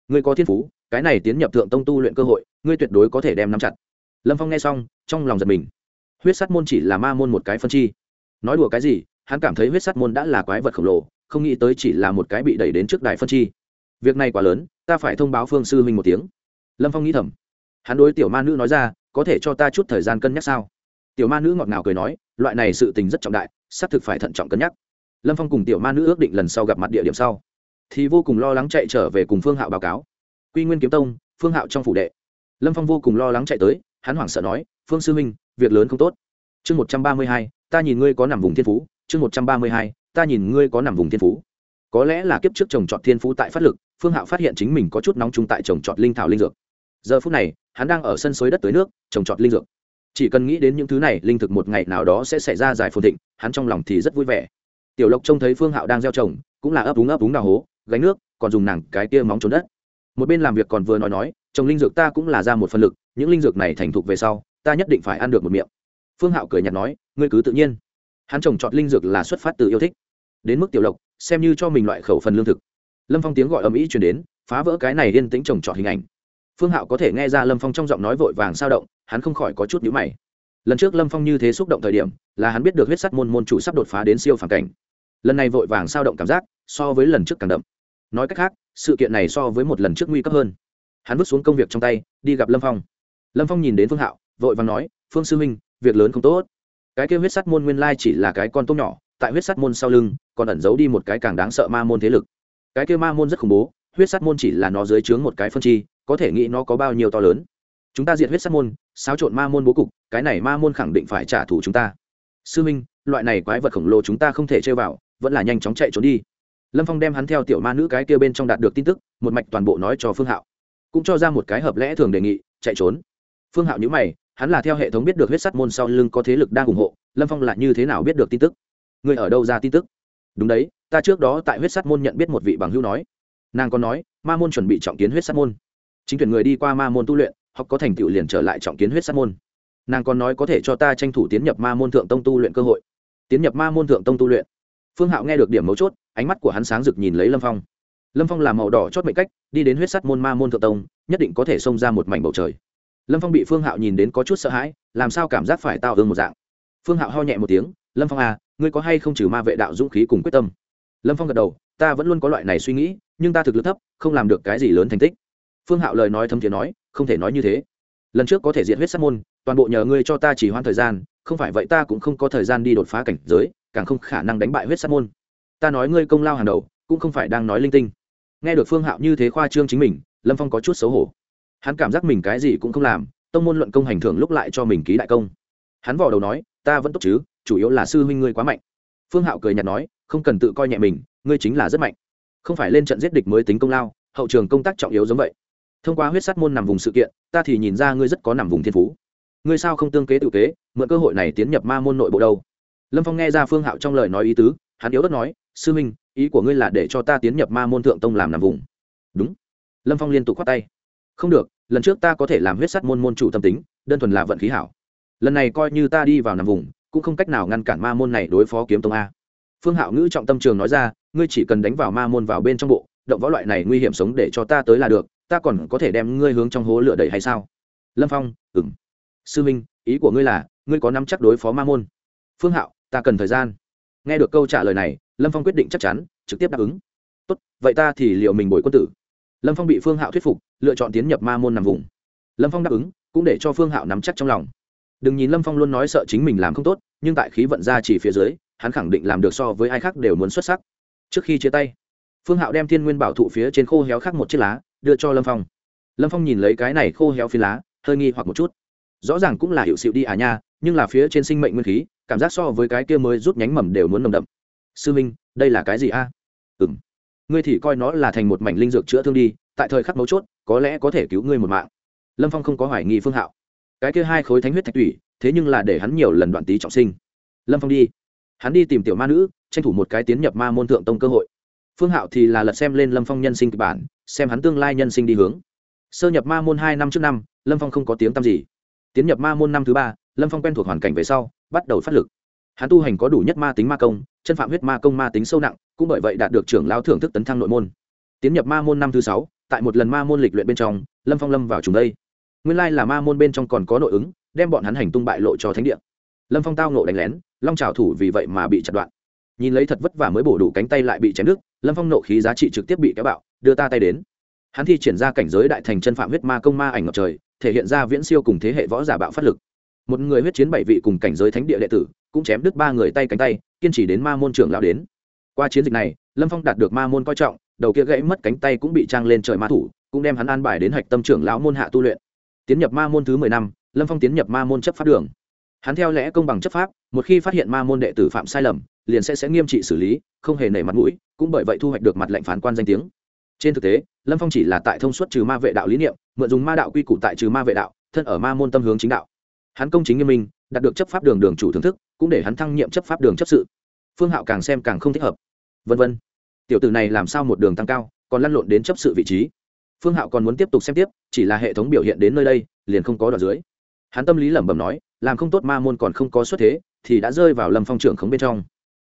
Ngươi có thiên phú, cái này tiến nhập thượng tông tu luyện cơ hội, ngươi tuyệt đối có thể đem nắm chặt. Lâm phong nghe xong, trong lòng giật mình. Huyết sắt môn chỉ là ma môn một cái phân chi. Nói đùa cái gì, hắn cảm thấy huyết sắt môn đã là quái vật khổng lồ, không nghĩ tới chỉ là một cái bị đẩy đến trước đại phân chi. Việc này quá lớn, ta phải thông báo phương sư huynh một tiếng. Lâm phong nghĩ thầm. Hắn đối tiểu ma nữ nói ra, có thể cho ta chút thời gian cân nhắc sao? Tiểu ma nữ ngọt ngào cười nói, loại này sự tình rất trọng đại, xác thực phải thận trọng cân nhắc. Lâm phong cùng tiểu ma nữ ước định lần sau gặp mặt địa điểm sau thì vô cùng lo lắng chạy trở về cùng phương hạo báo cáo. Quy nguyên kiếm tông, phương hạo trong phủ đệ. Lâm phong vô cùng lo lắng chạy tới, hắn hoảng sợ nói, phương sư minh việc lớn không tốt. Chương một trăm ba mươi hai, ta nhìn ngươi có nằm vùng thiên phú. Chương một trăm ba mươi hai, ta nhìn ngươi có nằm vùng thiên phú. Có lẽ là kiếp trước trồng trọt thiên phú tại phát lực, phương hạo phát hiện chính mình có chút nóng chung tại trồng trọt linh thảo linh dược. Giờ phút này, hắn đang ở sân suối đất tới nước, trồng trọt linh dược. Chỉ cần nghĩ đến những thứ này, linh thực một ngày nào đó sẽ xảy ra giải phồn thịnh, hắn trong lòng thì rất vui vẻ. Tiểu lộc trông thấy phương hạo đang gieo trồng, cũng là ấp úng ấp úng đào hố gánh nước, còn dùng nàng cái kia móng trốn đất. Một bên làm việc còn vừa nói nói, trồng linh dược ta cũng là ra một phần lực, những linh dược này thành thục về sau, ta nhất định phải ăn được một miệng. Phương hạo cười nhạt nói, ngươi cứ tự nhiên. Hắn trồng trọt linh dược là xuất phát từ yêu thích. Đến mức tiểu lộc, xem như cho mình loại khẩu phần lương thực. Lâm phong tiếng gọi ầm ĩ chuyển đến, phá vỡ cái này yên tĩnh trồng trọt hình ảnh. Phương hạo có thể nghe ra lâm phong trong giọng nói vội vàng sao động, hắn không khỏi có chút nhữ mày. Lần trước lâm phong như thế xúc động thời điểm, là hắn biết được huyết sắt môn môn chủ sắp đột phá đến siêu phản cảnh lần này vội vàng sao động cảm giác, so với lần trước càng đậm. Nói cách khác, sự kiện này so với một lần trước nguy cấp hơn. Hắn vứt xuống công việc trong tay, đi gặp lâm phong. Lâm phong nhìn đến phương hạo, vội vàng nói, phương sư huynh, việc lớn không tốt. Cái kêu huyết sắt môn nguyên lai chỉ là cái con tôm nhỏ, tại huyết sắt môn sau lưng, còn ẩn giấu đi một cái càng đáng sợ ma môn thế lực. Cái kêu ma môn rất khủng bố, huyết sắt môn chỉ là nó dưới trướng một cái phân chi, có thể nghĩ nó có bao nhiêu to lớn. Chúng ta diệt huyết sắt môn, xáo trộn ma môn bố cục, cái này ma môn khẳng định phải trả thù chúng ta. Sư minh loại này quái vật khổng lồ chúng ta không thể chơi vào vẫn là nhanh chóng chạy trốn đi. Lâm phong đem hắn theo tiểu ma nữ cái kia bên trong đạt được tin tức, một mạch toàn bộ nói cho phương hạo. Cũng cho ra một cái hợp lẽ thường đề nghị, chạy trốn. Phương hạo nhữ mày, hắn là theo hệ thống biết được huyết sắt môn sau lưng có thế lực đang ủng hộ, lâm phong là như thế nào biết được tin tức? Người ở đâu ra tin tức? Đúng đấy, ta trước đó tại huyết sắt môn nhận biết một vị bằng hữu nói. Nàng còn nói, ma môn chuẩn bị trọng kiến huyết sắt môn. Chính tuyển người đi qua ma môn tu luyện hoặc có thành tựu liền trở lại trọng kiến huyết sắt môn. Nàng còn nói có thể cho ta tranh thủ tiến nhập ma môn thượng tông tu luyện cơ hội. Tiến nhập ma môn thượng tông tu luyện phương hạo nghe được điểm mấu chốt, ánh mắt của hắn sáng rực nhìn lấy lâm phong. Lâm phong làm màu đỏ chót mệnh cách, đi đến huyết sắt môn ma môn thượng tông, nhất định có thể xông ra một mảnh bầu trời. Lâm phong bị phương hạo nhìn đến có chút sợ hãi, làm sao cảm giác phải tạo hương một dạng. Phương hạo ho nhẹ một tiếng, lâm phong à ngươi có hay không trừ ma vệ đạo dũng khí cùng quyết tâm? Lâm phong gật đầu, ta vẫn luôn có loại này suy nghĩ, nhưng ta thực lực thấp, không làm được cái gì lớn thành tích. Phương hạo lời nói thâm thiện nói, không thể nói như thế. Lần trước có thể diệt huyết sát môn, toàn bộ nhờ ngươi cho ta chỉ hoãn thời gian, không phải vậy ta cũng không có thời gian đi đột phá cảnh giới càng không khả năng đánh bại huyết sát môn. Ta nói ngươi công lao hàng đầu, cũng không phải đang nói linh tinh. Nghe được phương hạo như thế khoa trương chính mình, lâm phong có chút xấu hổ. Hắn cảm giác mình cái gì cũng không làm, tông môn luận công hành thưởng lúc lại cho mình ký đại công. Hắn vò đầu nói, ta vẫn tốt chứ, chủ yếu là sư huynh ngươi quá mạnh. Phương hạo cười nhạt nói, không cần tự coi nhẹ mình, ngươi chính là rất mạnh. Không phải lên trận giết địch mới tính công lao, hậu trường công tác trọng yếu giống vậy. Thông qua huyết sát môn nằm vùng sự kiện, ta thì nhìn ra ngươi rất có nằm vùng thiên phú. Ngươi sao không tương kế tự kế, mượn cơ hội này tiến nhập ma môn nội bộ đâu? Lâm phong nghe ra phương hạo trong lời nói ý tứ, hắn yếu đất nói, sư minh, ý của ngươi là để cho ta tiến nhập ma môn thượng tông làm nằm vùng. Đúng. Lâm phong liên tục khoát tay. Không được, lần trước ta có thể làm huyết sắt môn môn chủ tâm tính, đơn thuần là vận khí hảo. Lần này coi như ta đi vào nằm vùng, cũng không cách nào ngăn cản ma môn này đối phó kiếm tông a. Phương hạo ngữ trọng tâm trường nói ra, ngươi chỉ cần đánh vào ma môn vào bên trong bộ, động võ loại này nguy hiểm sống để cho ta tới là được, ta còn có thể đem ngươi hướng trong hố lửa đẩy hay sao? Lâm phong ừng sư minh, ý của ngươi là, ngươi có nắm chắc đối phó ma môn. Phương hạo ta cần thời gian. Nghe được câu trả lời này, lâm phong quyết định chắc chắn, trực tiếp đáp ứng. Tốt, vậy ta thì liệu mình bồi quân tử. Lâm phong bị phương hạo thuyết phục, lựa chọn tiến nhập ma môn nằm vùng. Lâm phong đáp ứng, cũng để cho phương hạo nắm chắc trong lòng. Đừng nhìn lâm phong luôn nói sợ chính mình làm không tốt, nhưng tại khí vận ra chỉ phía dưới, hắn khẳng định làm được so với ai khác đều muốn xuất sắc. Trước khi chia tay, phương hạo đem thiên nguyên bảo thụ phía trên khô héo khác một chiếc lá, đưa cho lâm phong. Lâm phong nhìn lấy cái này khô héo phi lá, hơi nghi hoặc một chút rõ ràng cũng là hiệu xịu đi à nha, nhưng là phía trên sinh mệnh nguyên khí, cảm giác so với cái kia mới rút nhánh mầm đều muốn nồng đậm. Sư minh, đây là cái gì a? À? ngươi thì coi nó là thành một mảnh linh dược chữa thương đi, tại thời khắc mấu chốt, có lẽ có thể cứu ngươi một mạng. Lâm phong không có hoài nghi phương hạo. Cái kia hai khối thánh huyết thạch tủy, thế nhưng là để hắn nhiều lần đoạn tý trọng sinh. Lâm phong đi. Hắn đi tìm tiểu ma nữ, tranh thủ một cái tiến nhập ma môn thượng tông cơ hội. Phương hạo thì là lật xem lên lâm phong nhân sinh kịch bản, xem hắn tương lai nhân sinh đi hướng. Sơ nhập ma môn hai năm trước năm, lâm phong không có tiếng tăm gì tiến nhập ma môn năm thứ ba, lâm phong quen thuộc hoàn cảnh về sau, bắt đầu phát lực. Hắn tu hành có đủ nhất ma tính ma công, chân phạm huyết ma công ma tính sâu nặng, cũng bởi vậy đạt được trưởng lao thưởng thức tấn thăng nội môn. Tiến nhập ma môn năm thứ sáu, tại một lần ma môn lịch luyện bên trong, lâm phong lâm vào trùng đây. Nguyên lai là ma môn bên trong còn có nội ứng, đem bọn hắn hành tung bại lộ cho thánh địa. Lâm phong tao nộ đánh lén, long trào thủ vì vậy mà bị chặt đoạn. Nhìn lấy thật vất vả mới bổ đủ cánh tay lại bị chém đứt, lâm phong nộ khí giá trị trực tiếp bị kéo bạo, đưa ta tay đến. Hắn thi triển ra cảnh giới đại thành chân phạm huyết ma công ma ảnh ngập trời thể hiện ra viễn siêu cùng thế hệ võ giả bạo phát lực. Một người huyết chiến bảy vị cùng cảnh giới thánh địa đệ tử, cũng chém đứt ba người tay cánh tay, kiên trì đến ma môn trưởng lão đến. Qua chiến dịch này, lâm phong đạt được ma môn coi trọng, đầu kia gãy mất cánh tay cũng bị trang lên trời ma thủ, cũng đem hắn an bài đến hạch tâm trưởng lão môn hạ tu luyện. Tiến nhập ma môn thứ mười năm, lâm phong tiến nhập ma môn chấp pháp đường. Hắn theo lẽ công bằng chấp pháp, một khi phát hiện ma môn đệ tử phạm sai lầm, liền sẽ sẽ nghiêm trị xử lý, không hề nể mặt mũi, cũng bởi vậy thu hoạch được mặt lệnh phán quan danh tiếng trên thực tế, lâm phong chỉ là tại thông suất trừ ma vệ đạo lý niệm, mượn dùng ma đạo quy củ tại trừ ma vệ đạo, thân ở ma môn tâm hướng chính đạo. Hắn công chính nghiêm minh, đạt được chấp pháp đường đường chủ thưởng thức, cũng để hắn thăng nhiệm chấp pháp đường chấp sự. Phương hạo càng xem càng không thích hợp. Vân vân. Tiểu tử này làm sao một đường tăng cao, còn lăn lộn đến chấp sự vị trí. Phương hạo còn muốn tiếp tục xem tiếp, chỉ là hệ thống biểu hiện đến nơi đây, liền không có đoạn dưới. Hắn tâm lý lẩm bẩm nói, làm không tốt ma môn còn không có xuất thế, thì đã rơi vào lâm phong trưởng khống bên trong.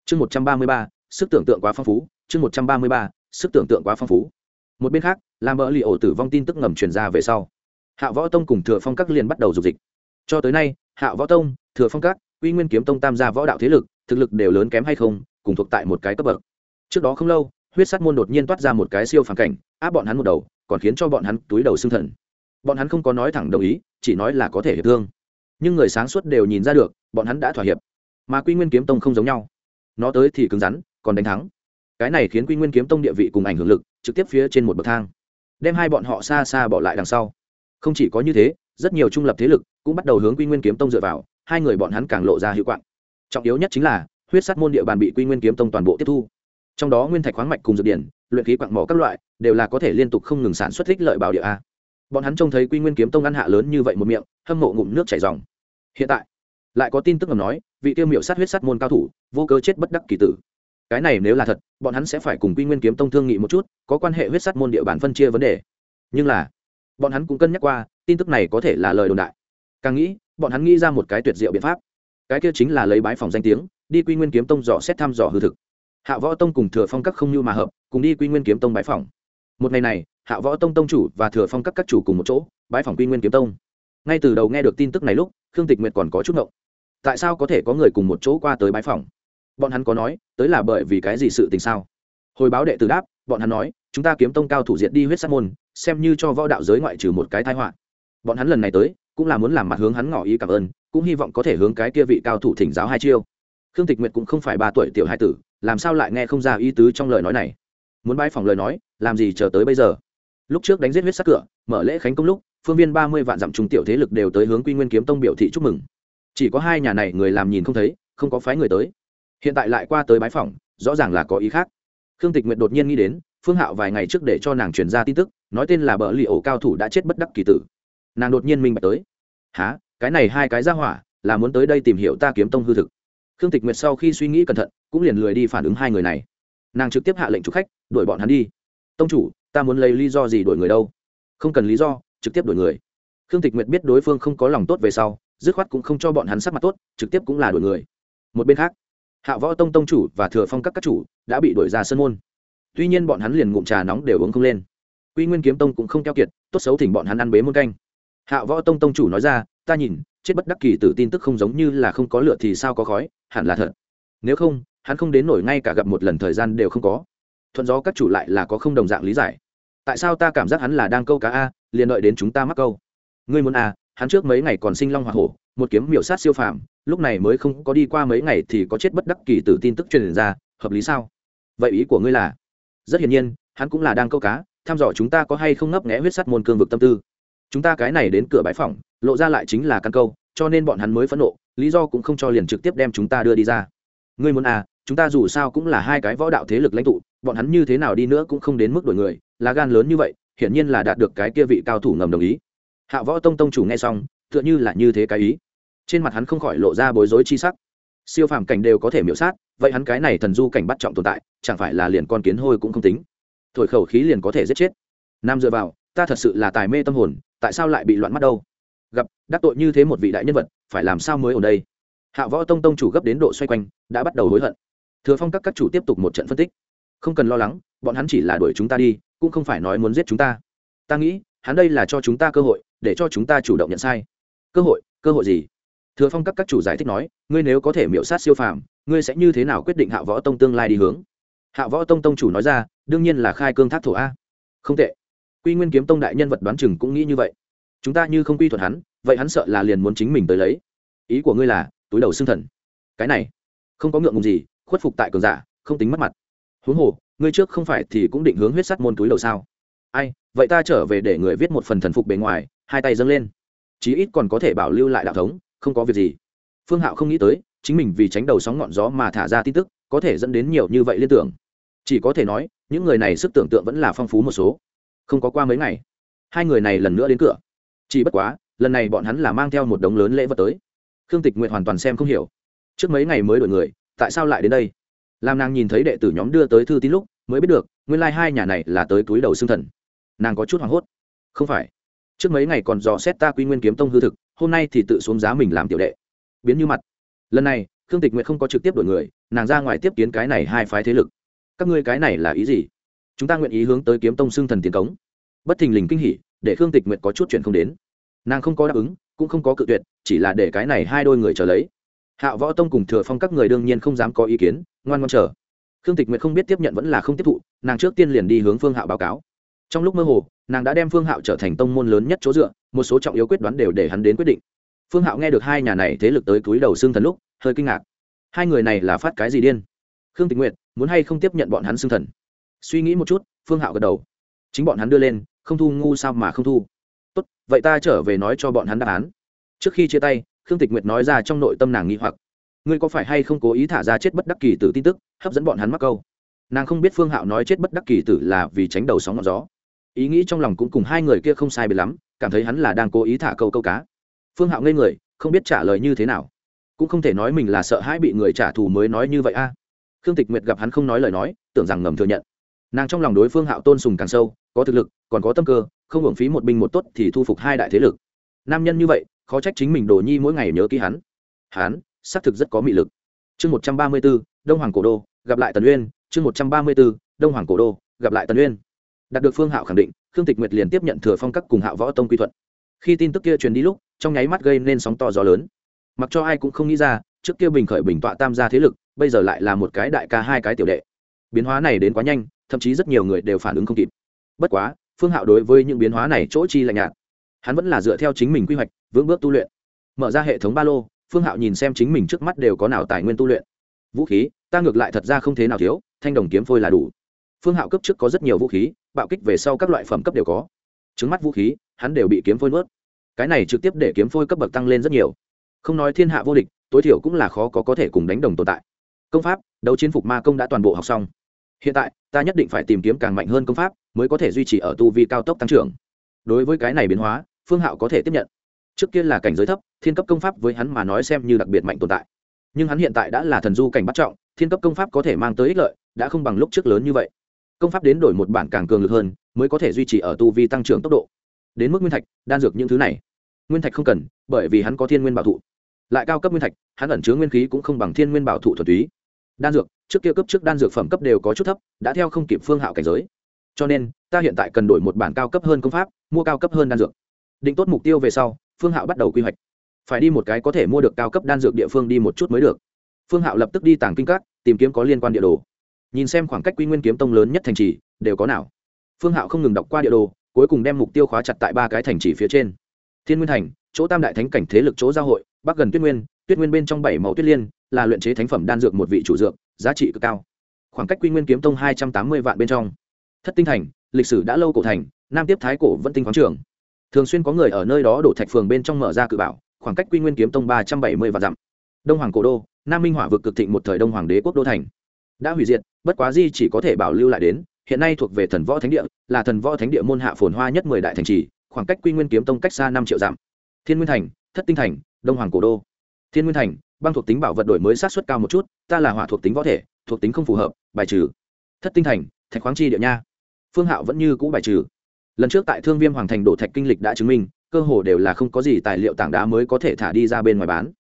Chương một trăm ba mươi ba, sức tưởng tượng quá phong phú, chương một trăm ba mươi ba, sức tưởng tượng quá phong phú một bên khác, làm bỡ lì ổ tử vong tin tức ngầm truyền ra về sau. Hạ võ tông cùng thừa phong các liền bắt đầu dục dịch. Cho tới nay, hạ võ tông, thừa phong các uy nguyên kiếm tông tam gia võ đạo thế lực, thực lực đều lớn kém hay không, cùng thuộc tại một cái cấp bậc. Trước đó không lâu, huyết sát môn đột nhiên toát ra một cái siêu phản cảnh áp bọn hắn một đầu, còn khiến cho bọn hắn túi đầu xương thần. Bọn hắn không có nói thẳng đồng ý, chỉ nói là có thể hiệp thương. Nhưng người sáng suốt đều nhìn ra được, bọn hắn đã thỏa hiệp. Mà quy nguyên kiếm tông không giống nhau. Nó tới thì cứng rắn, còn đánh thắng. Cái này khiến quy nguyên kiếm tông địa vị cùng ảnh hưởng lực trực tiếp phía trên một bậc thang. Đem hai bọn họ xa xa bỏ lại đằng sau. Không chỉ có như thế, rất nhiều trung lập thế lực cũng bắt đầu hướng quy nguyên kiếm tông dựa vào, hai người bọn hắn càng lộ ra hiệu quả trọng yếu nhất chính là, huyết sát môn địa bàn bị quy nguyên kiếm tông toàn bộ tiếp thu. Trong đó nguyên thạch khoáng mạch cùng dược điển, luyện khí quặng mỏ các loại, đều là có thể liên tục không ngừng sản xuất thích lợi bảo địa a. Bọn hắn trông thấy quy nguyên kiếm tông ăn hạ lớn như vậy một miệng, hâm mộ ngụm nước chảy dòng. Hiện tại, lại có tin tức ngầm nói, vị tiêu miệu sát huyết sát môn cao thủ, vô cớ chết bất đắc kỳ tử cái này nếu là thật, bọn hắn sẽ phải cùng quy nguyên kiếm tông thương nghị một chút, có quan hệ huyết sắt môn địa bàn phân chia vấn đề. Nhưng là, bọn hắn cũng cân nhắc qua, tin tức này có thể là lời đồn đại. Càng nghĩ, bọn hắn nghĩ ra một cái tuyệt diệu biện pháp. Cái kia chính là lấy bái phòng danh tiếng, đi quy nguyên kiếm tông dò xét thăm dò hư thực. Hạ võ tông cùng thừa phong các không như mà hợp, cùng đi quy nguyên kiếm tông bái phòng. Một ngày này, hạ võ tông tông chủ và thừa phong các các chủ cùng một chỗ, bái phòng quy nguyên kiếm tông. Ngay từ đầu nghe được tin tức này lúc, khương tịch nguyệt còn có chút ngộng. Tại sao có thể có người cùng một chỗ qua tới bái phòng? Bọn hắn có nói, tới là bởi vì cái gì sự tình sao? Hồi báo đệ tử đáp, bọn hắn nói, chúng ta kiếm tông cao thủ diệt đi huyết sát môn, xem như cho võ đạo giới ngoại trừ một cái thái họa. Bọn hắn lần này tới, cũng là muốn làm mặt hướng hắn ngỏ ý cảm ơn, cũng hy vọng có thể hướng cái kia vị cao thủ thỉnh giáo hai chiêu. Khương tịch nguyệt cũng không phải ba tuổi tiểu hai tử, làm sao lại nghe không ra ý tứ trong lời nói này? Muốn bãi phòng lời nói, làm gì chờ tới bây giờ? Lúc trước đánh giết huyết sát cửa, mở lễ khánh công lúc, phương viên ba mươi vạn dặm trung tiểu thế lực đều tới hướng quy nguyên kiếm tông biểu thị chúc mừng. Chỉ có hai nhà này người làm nhìn không thấy, không có phái người tới hiện tại lại qua tới bái phòng rõ ràng là có ý khác. Khương tịch nguyệt đột nhiên nghĩ đến, phương hạo vài ngày trước để cho nàng truyền ra tin tức, nói tên là bờ lì ổ cao thủ đã chết bất đắc kỳ tử. Nàng đột nhiên minh bạch tới. Há cái này hai cái ra hỏa, là muốn tới đây tìm hiểu ta kiếm tông hư thực. Khương tịch nguyệt sau khi suy nghĩ cẩn thận, cũng liền lười đi phản ứng hai người này. Nàng trực tiếp hạ lệnh chụp khách, đuổi bọn hắn đi. Tông chủ, ta muốn lấy lý do gì đuổi người đâu? Không cần lý do, trực tiếp đuổi người. Khương tịch nguyệt biết đối phương không có lòng tốt về sau, dứt khoát cũng không cho bọn hắn sắc mặt tốt, trực tiếp cũng là đuổi người. Một bên khác hạ võ tông tông chủ và thừa phong các các chủ đã bị đuổi ra sân môn. Tuy nhiên bọn hắn liền ngụm trà nóng đều uống không lên. Quy nguyên kiếm tông cũng không keo kiệt, tốt xấu thỉnh bọn hắn ăn bế môn canh. Hạ võ tông tông chủ nói ra, ta nhìn, chết bất đắc kỳ tử tin tức không giống như là không có lửa thì sao có khói, hẳn là thật. Nếu không, hắn không đến nổi ngay cả gặp một lần thời gian đều không có. Thuận gió các chủ lại là có không đồng dạng lý giải. Tại sao ta cảm giác hắn là đang câu cá a, liền đợi đến chúng ta mắc câu? Ngươi muốn a, hắn trước mấy ngày còn sinh long hoa hổ một kiếm miểu sát siêu phàm, lúc này mới không có đi qua mấy ngày thì có chết bất đắc kỳ tử tin tức truyền ra, hợp lý sao? Vậy ý của ngươi là? Rất hiển nhiên, hắn cũng là đang câu cá thăm dò chúng ta có hay không ngấp nghẽ huyết sắt môn cương vực tâm tư. Chúng ta cái này đến cửa bãi phòng lộ ra lại chính là căn câu, cho nên bọn hắn mới phẫn nộ, lý do cũng không cho liền trực tiếp đem chúng ta đưa đi ra. Ngươi muốn à chúng ta dù sao cũng là hai cái võ đạo thế lực lãnh tụ, bọn hắn như thế nào đi nữa cũng không đến mức đổi người, là gan lớn như vậy, hiển nhiên là đạt được cái kia vị cao thủ ngầm đồng ý. Hạ võ tông tông chủ nghe xong tựa như là như thế cái ý. Trên mặt hắn không khỏi lộ ra bối rối chi sắc. Siêu phàm cảnh đều có thể miễu sát, vậy hắn cái này thần du cảnh bắt trọng tồn tại, chẳng phải là liền con kiến hôi cũng không tính. Thổi khẩu khí liền có thể giết chết. Nam dựa vào, ta thật sự là tài mê tâm hồn, tại sao lại bị loạn mắt đâu? Gặp, đắc tội như thế một vị đại nhân vật, phải làm sao mới ở đây? Hạ võ tông tông chủ gấp đến độ xoay quanh, đã bắt đầu hối hận. Thừa phong các các chủ tiếp tục một trận phân tích. Không cần lo lắng, bọn hắn chỉ là đuổi chúng ta đi, cũng không phải nói muốn giết chúng ta. Ta nghĩ, hắn đây là cho chúng ta cơ hội, để cho chúng ta chủ động nhận sai cơ hội cơ hội gì? Thừa phong các các chủ giải thích nói, ngươi nếu có thể miễu sát siêu phàm, ngươi sẽ như thế nào quyết định hạ võ tông tương lai đi hướng? Hạ võ tông tông chủ nói ra, đương nhiên là khai cương thác thổ a. Không tệ. Quy nguyên kiếm tông đại nhân vật đoán chừng cũng nghĩ như vậy. Chúng ta như không quy thuật hắn, vậy hắn sợ là liền muốn chính mình tới lấy. Ý của ngươi là, túi đầu xương thần. Cái này, không có ngượng ngùng gì, khuất phục tại cường giả, không tính mất mặt. Huống hồ, ngươi trước không phải thì cũng định hướng huyết sắt môn túi đầu sao? Ai, vậy ta trở về để người viết một phần thần phục bề ngoài, hai tay dâng lên chí ít còn có thể bảo lưu lại đạo thống, không có việc gì. Phương hạo không nghĩ tới, chính mình vì tránh đầu sóng ngọn gió mà thả ra tin tức, có thể dẫn đến nhiều như vậy liên tưởng. Chỉ có thể nói, những người này sức tưởng tượng vẫn là phong phú một số. Không có qua mấy ngày, hai người này lần nữa đến cửa. Chỉ bất quá, lần này bọn hắn là mang theo một đống lớn lễ vật tới. Khương tịch nguyện hoàn toàn xem không hiểu. Trước mấy ngày mới đổi người, tại sao lại đến đây? Làm nàng nhìn thấy đệ tử nhóm đưa tới thư tín lúc, mới biết được, nguyên lai、like、hai nhà này là tới túi đầu xương thần. Nàng có chút hoảng hốt. Không phải trước mấy ngày còn dò xét ta quy nguyên kiếm tông hư thực, hôm nay thì tự xuống giá mình làm tiểu đệ. Biến như mặt. Lần này, khương tịch nguyện không có trực tiếp đổi người, nàng ra ngoài tiếp kiến cái này hai phái thế lực. Các ngươi cái này là ý gì? Chúng ta nguyện ý hướng tới kiếm tông xưng thần tiến cống. Bất thình lình kinh hỉ, để khương tịch nguyện có chút chuyện không đến. Nàng không có đáp ứng, cũng không có cự tuyệt, chỉ là để cái này hai đôi người chờ lấy. Hạ võ tông cùng thừa phong các người đương nhiên không dám có ý kiến, ngoan ngoan chờ. Khương tịch nguyện không biết tiếp nhận vẫn là không tiếp thụ, nàng trước tiên liền đi hướng phương hạo báo cáo trong lúc mơ hồ, nàng đã đem phương hạo trở thành tông môn lớn nhất chỗ dựa, một số trọng yếu quyết đoán đều để hắn đến quyết định. Phương hạo nghe được hai nhà này thế lực tới túi đầu xương thần lúc, hơi kinh ngạc. Hai người này là phát cái gì điên? Khương tịch nguyện muốn hay không tiếp nhận bọn hắn xương thần? Suy nghĩ một chút, phương hạo gật đầu. Chính bọn hắn đưa lên, không thu ngu sao mà không thu. Tốt, vậy ta trở về nói cho bọn hắn đáp án. Trước khi chia tay, khương tịch nguyệt nói ra trong nội tâm nàng nghi hoặc. Ngươi có phải hay không cố ý thả ra chết bất đắc kỳ tử tin tức, hấp dẫn bọn hắn mắc câu? Nàng không biết phương hạo nói chết bất đắc kỳ tử là vì tránh đầu sóng ngọn gió ý nghĩ trong lòng cũng cùng hai người kia không sai biệt lắm, cảm thấy hắn là đang cố ý thả câu câu cá. Phương hạo ngây người, không biết trả lời như thế nào. Cũng không thể nói mình là sợ hãi bị người trả thù mới nói như vậy a. Khương tịch nguyệt gặp hắn không nói lời nói, tưởng rằng ngầm thừa nhận. Nàng trong lòng đối phương hạo tôn sùng càng sâu, có thực lực, còn có tâm cơ, không hưởng phí một binh một tốt thì thu phục hai đại thế lực. Nam nhân như vậy, khó trách chính mình đồ nhi mỗi ngày nhớ ký hắn. Hắn, xác thực rất có mị lực. Chương một trăm ba mươi b ố đông hoàng cổ đô, gặp lại tần uyên. Chương một trăm ba mươi b ố đông hoàng cổ đô, gặp lại tần uyên đạt được phương hạo khẳng định, khương tịch nguyệt liền tiếp nhận thừa phong các cùng hạo võ tông quy thuận. Khi tin tức kia truyền đi lúc, trong nháy mắt gây nên sóng to gió lớn. Mặc cho ai cũng không nghĩ ra, trước kia bình khởi bình tọa tam gia thế lực, bây giờ lại là một cái đại ca hai cái tiểu đệ. Biến hóa này đến quá nhanh, thậm chí rất nhiều người đều phản ứng không kịp. Bất quá, phương hạo đối với những biến hóa này chỗ chi lạnh nhạt. Hắn vẫn là dựa theo chính mình quy hoạch, vững bước tu luyện. Mở ra hệ thống ba lô, phương hạo nhìn xem chính mình trước mắt đều có nào tài nguyên tu luyện. Vũ khí, ta ngược lại thật ra không thế nào thiếu, thanh đồng kiếm phôi là đủ. Phương hạo cấp trước có rất nhiều vũ khí bạo kích về sau các loại phẩm cấp đều có. Trứng mắt vũ khí, hắn đều bị kiếm phôi nuốt. Cái này trực tiếp để kiếm phôi cấp bậc tăng lên rất nhiều. Không nói thiên hạ vô địch, tối thiểu cũng là khó có có thể cùng đánh đồng tồn tại. Công pháp, đấu chiến phục ma công đã toàn bộ học xong. Hiện tại, ta nhất định phải tìm kiếm càng mạnh hơn công pháp, mới có thể duy trì ở tu vi cao tốc tăng trưởng. Đối với cái này biến hóa, phương hạo có thể tiếp nhận. Trước kia là cảnh giới thấp, thiên cấp công pháp với hắn mà nói xem như đặc biệt mạnh tồn tại. Nhưng hắn hiện tại đã là thần du cảnh bắt trọng, thiên cấp công pháp có thể mang tới ích lợi, đã không bằng lúc trước lớn như vậy công pháp đến đổi một bản càng cường lực hơn, mới có thể duy trì ở tu vi tăng trưởng tốc độ. Đến mức nguyên thạch, đan dược những thứ này. Nguyên thạch không cần, bởi vì hắn có thiên nguyên bảo thụ. Lại cao cấp nguyên thạch, hắn ẩn chứa nguyên khí cũng không bằng thiên nguyên bảo thụ thuật túy. Đan dược, trước kia cấp trước đan dược phẩm cấp đều có chút thấp, đã theo không kịp phương hạo cảnh giới. Cho nên, ta hiện tại cần đổi một bản cao cấp hơn công pháp, mua cao cấp hơn đan dược. Định tốt mục tiêu về sau, phương hạo bắt đầu quy hoạch. Phải đi một cái có thể mua được cao cấp đan dược địa phương đi một chút mới được. Phương hạo lập tức đi tàng kinh các, tìm kiếm có liên quan địa đồ nhìn xem khoảng cách quy nguyên kiếm tông lớn nhất thành trì, đều có nào. Phương hạo không ngừng đọc qua địa đồ, cuối cùng đem mục tiêu khóa chặt tại ba cái thành trì phía trên. Thiên nguyên thành, chỗ tam đại thánh cảnh thế lực chỗ giao hội, bắc gần tuyết nguyên tuyết nguyên bên trong bảy màu tuyết liên, là luyện chế thánh phẩm đan dược một vị chủ dược, giá trị cực cao. Khoảng cách quy nguyên kiếm tông hai trăm tám mươi vạn bên trong. Thất tinh thành, lịch sử đã lâu cổ thành, nam tiếp thái cổ vẫn tinh khoáng trường. Thường xuyên có người ở nơi đó đổ thạch phường bên trong mở ra cự bảo, khoảng cách quy nguyên kiếm tông ba trăm bảy mươi vạn dặm. Đông hoàng cổ đô, nam minh hỏa vực cực thịnh một thời đông hoàng đế quốc đô thành đã hủy diệt, bất quá di chỉ có thể bảo lưu lại đến, hiện nay thuộc về thần võ thánh địa, là thần võ thánh địa môn hạ phồn hoa nhất mười đại thành trì, khoảng cách quy nguyên kiếm tông cách xa năm triệu dặm. Thiên nguyên thành, thất tinh thành, đông hoàng cổ đô. Thiên nguyên thành, băng thuộc tính bảo vật đổi mới sát xuất cao một chút, ta là hỏa thuộc tính võ thể, thuộc tính không phù hợp, bài trừ. Thất tinh thành, thạch khoáng chi địa nha. Phương hạo vẫn như cũ bài trừ. Lần trước tại thương viêm hoàng thành đổ thạch kinh lịch đã chứng minh, cơ hồ đều là không có gì tài liệu tảng đá mới có thể thả đi ra bên ngoài bán.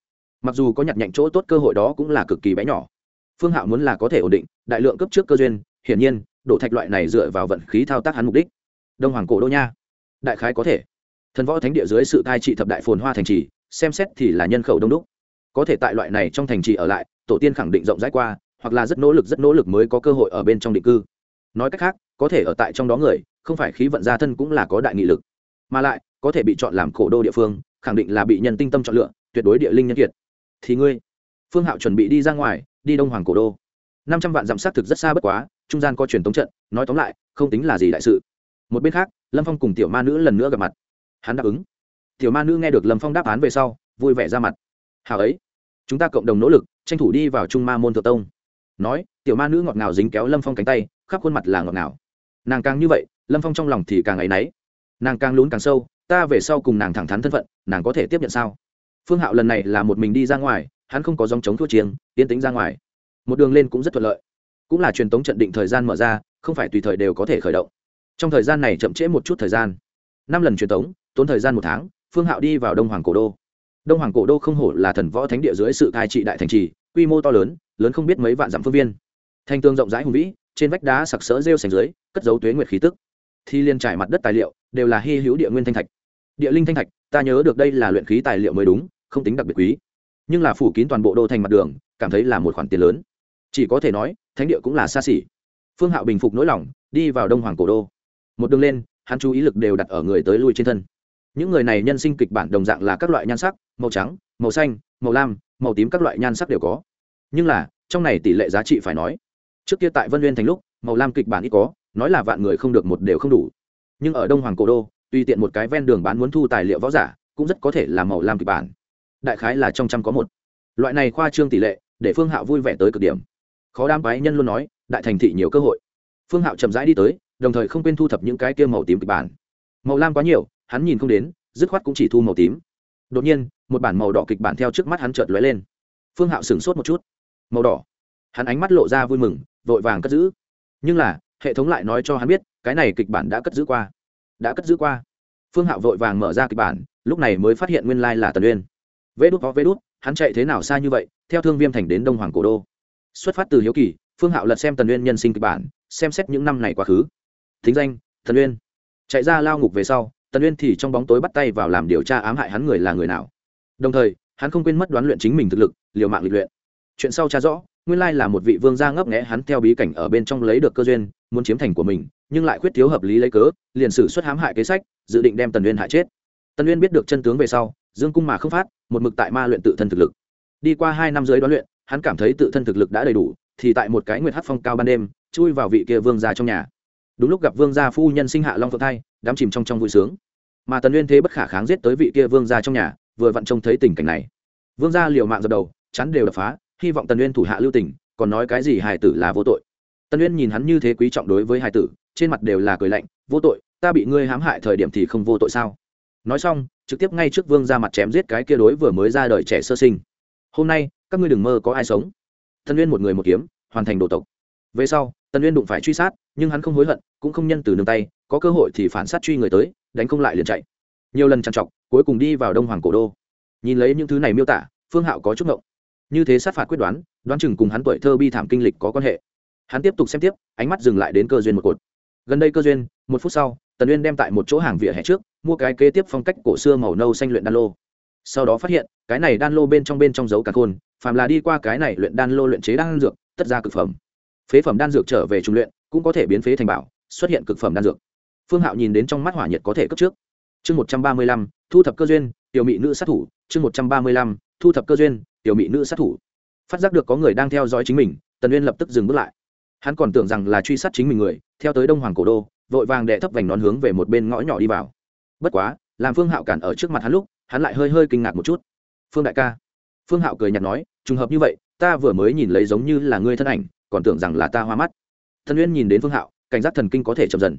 Mặc dù có nhặt nhạnh chỗ tốt cơ hội đó cũng là cực kỳ bé nhỏ phương hạo muốn là có thể ổn định, đại lượng cấp trước cơ duyên, hiển nhiên, đổ thạch loại này dựa vào vận khí thao tác hắn mục đích. Đông hoàng cổ đô nha. Đại khái có thể. Thần võ thánh địa dưới sự cai trị thập đại phồn hoa thành trì, xem xét thì là nhân khẩu đông đúc. Có thể tại loại này trong thành trì ở lại, tổ tiên khẳng định rộng rãi qua, hoặc là rất nỗ lực, rất nỗ lực mới có cơ hội ở bên trong định cư. Nói cách khác, có thể ở tại trong đó người, không phải khí vận gia thân cũng là có đại nghị lực. Mà lại, có thể bị chọn làm cổ đô địa phương, khẳng định là bị nhân tinh tâm chọn lựa, tuyệt đối địa linh nhân kiệt. Thì ngươi, phương hạo chuẩn bị đi ra ngoài đi đông hoàng cổ đô. Năm trăm vạn dặm sát thực rất xa bất quá, trung gian có truyền tống trận, nói tóm lại, không tính là gì đại sự. Một bên khác, lâm phong cùng tiểu ma nữ lần nữa gặp mặt. Hắn đáp ứng. Tiểu ma nữ nghe được lâm phong đáp án về sau, vui vẻ ra mặt. Hào ấy, chúng ta cộng đồng nỗ lực, tranh thủ đi vào trung ma môn thượng tông. Nói, tiểu ma nữ ngọt ngào dính kéo lâm phong cánh tay, khắp khuôn mặt là ngọt ngào. Nàng càng như vậy, lâm phong trong lòng thì càng áy náy. Nàng càng lún càng sâu, ta về sau cùng nàng thẳng thắn thân phận, nàng có thể tiếp nhận sao? Phương hạo lần này là một mình đi ra ngoài hắn không có dòng chống thua chiêng tiến tính ra ngoài. Một đường lên cũng rất thuận lợi. Cũng là truyền tống trận định thời gian mở ra, không phải tùy thời đều có thể khởi động. Trong thời gian này chậm trễ một chút thời gian. Năm lần truyền tống, tốn thời gian một tháng, phương hạo đi vào đông hoàng cổ đô. Đông hoàng cổ đô không hổ là thần võ thánh địa dưới sự cai trị đại thành trì, quy mô to lớn lớn không biết mấy vạn dặm phương viên. Thanh tương rộng rãi hùng vĩ, trên vách đá sặc sỡ rêu sành dưới, cất dấu tuế nguyệt khí tức. Thi liên trải mặt đất tài liệu, đều là hy hữu địa nguyên thanh thạch. Địa linh thanh thạch, ta nhớ được đây là luyện khí tài liệu mới đúng, không tính đặc biệt quý nhưng là phủ kín toàn bộ đô thành mặt đường, cảm thấy là một khoản tiền lớn. Chỉ có thể nói, thánh địa cũng là xa xỉ. Phương hạo bình phục nỗi lòng, đi vào đông hoàng cổ đô. Một đường lên, hắn chú ý lực đều đặt ở người tới lui trên thân. Những người này nhân sinh kịch bản đồng dạng là các loại nhan sắc, màu trắng, màu xanh, màu lam, màu tím các loại nhan sắc đều có. Nhưng là, trong này tỷ lệ giá trị phải nói, trước kia tại vân n thành lúc, màu lam kịch bản ít có, nói là vạn người không được một đều không đủ. Nhưng ở đông hoàng cổ đô, tùy tiện một cái ven đường bán muốn thu tài liệu võ giả, cũng rất có thể là màu lam kịch bản đại khái là trong trăm có một. Loại này khoa trương tỷ lệ, để phương hạo vui vẻ tới cực điểm. Khó đam bái nhân luôn nói, đại thành thị nhiều cơ hội. Phương hạo chậm rãi đi tới, đồng thời không quên thu thập những cái kia màu tím kịch bản. Màu lam quá nhiều, hắn nhìn không đến, dứt khoát cũng chỉ thu màu tím. Đột nhiên, một bản màu đỏ kịch bản theo trước mắt hắn chợt lóe lên. Phương hạo sửng sốt một chút. Màu đỏ. Hắn ánh mắt lộ ra vui mừng, vội vàng cất giữ. Nhưng là, hệ thống lại nói cho hắn biết, cái này kịch bản đã cất giữ qua. Đã cất giữ qua. Phương hạo vội vàng mở ra kịch bản, lúc này mới phát hiện nguyên lai là tần uyên vê đút có vê đút hắn chạy thế nào xa như vậy, theo thương viêm thành đến đông hoàng cổ đô. Xuất phát từ hiếu kỳ, phương hạo lật xem tần uyên nhân sinh kịch bản, xem xét những năm này quá khứ. Thính danh, tần uyên. Chạy ra lao ngục về sau, tần uyên thì trong bóng tối bắt tay vào làm điều tra ám hại hắn người là người nào. Đồng thời, hắn không quên mất đoán luyện chính mình thực lực, liều mạng lịch luyện. Chuyện sau tra rõ, nguyên lai là một vị vương gia ngấp nghẽ hắn theo bí cảnh ở bên trong lấy được cơ duyên, muốn chiếm thành của mình, nhưng lại khuyết thiếu hợp lý lấy cớ, liền sử xuất hãm hại kế sách, dự định đem tần uyên hại chết. Tân uyên biết được chân tướng về sau, dương cung mà không phát, một mực tại ma luyện tự thân thực lực. Đi qua hai năm dưới đoán luyện, hắn cảm thấy tự thân thực lực đã đầy đủ, thì tại một cái nguyệt hát phong cao ban đêm, chui vào vị kia vương gia trong nhà. Đúng lúc gặp vương gia phu nhân sinh hạ long phượng thai, đám chìm trong trong vui sướng. Mà tần uyên thế bất khả kháng giết tới vị kia vương gia trong nhà, vừa vặn trông thấy tình cảnh này. Vương gia liều mạng dập đầu, chắn đều đập phá, hy vọng tần uyên thủ hạ lưu tình, còn nói cái gì hài tử là vô tội. Tần uyên nhìn hắn như thế quý trọng đối với hài tử, trên mặt đều là cười lạnh, vô tội, ta bị ngươi hãm hại thời điểm thì không vô tội sao? Nói xong, trực tiếp ngay trước vương ra mặt chém giết cái kia đối vừa mới ra đời trẻ sơ sinh. Hôm nay, các ngươi đừng mơ có ai sống. Tân uyên một người một kiếm, hoàn thành đồ tộc. Về sau, tân uyên đụng phải truy sát, nhưng hắn không hối hận, cũng không nhân từ nương tay, có cơ hội thì phản sát truy người tới, đánh không lại liền chạy. Nhiều lần trằn trọc, cuối cùng đi vào đông hoàng cổ đô. Nhìn lấy những thứ này miêu tả, phương hạo có chút ngộng. Như thế sát phạt quyết đoán đoán chừng cùng hắn tuổi thơ bi thảm kinh lịch có quan hệ. Hắn tiếp tục xem tiếp, ánh mắt dừng lại đến cơ duyên một cột. Gần đây cơ duyên, một phút sau tần uyên đem tại một chỗ hàng vỉa hè trước mua cái kế tiếp phong cách cổ xưa màu nâu xanh luyện đan lô. Sau đó phát hiện, cái này đan lô bên trong bên trong dấu cả khôn, phàm là đi qua cái này luyện đan lô luyện chế đan dược, tất ra cực phẩm. Phế phẩm đan dược trở về trung luyện, cũng có thể biến phế thành bảo, xuất hiện cực phẩm đan dược. Phương hạo nhìn đến trong mắt hỏa nhiệt có thể cấp trước. Chương một trăm ba mươi lăm, thu thập cơ duyên, tiểu mỹ nữ sát thủ. Chương một trăm ba mươi lăm, thu thập cơ duyên, tiểu mỹ nữ sát thủ. Phát giác được có người đang theo dõi chính mình, tần uyên lập tức dừng bước lại. Hắn còn tưởng rằng là truy sát chính mình người, theo tới đông hoàng cổ đô, vội vàng đệ thấp vành nón hướng về một bên ngõ nhỏ đi vào bất quá, làm phương hạo cản ở trước mặt hắn lúc, hắn lại hơi hơi kinh ngạc một chút. Phương đại ca. Phương hạo cười nhạt nói, trùng hợp như vậy, ta vừa mới nhìn lấy giống như là ngươi thân ảnh, còn tưởng rằng là ta hoa mắt. Thân uyên nhìn đến phương hạo, cảnh giác thần kinh có thể chậm dần.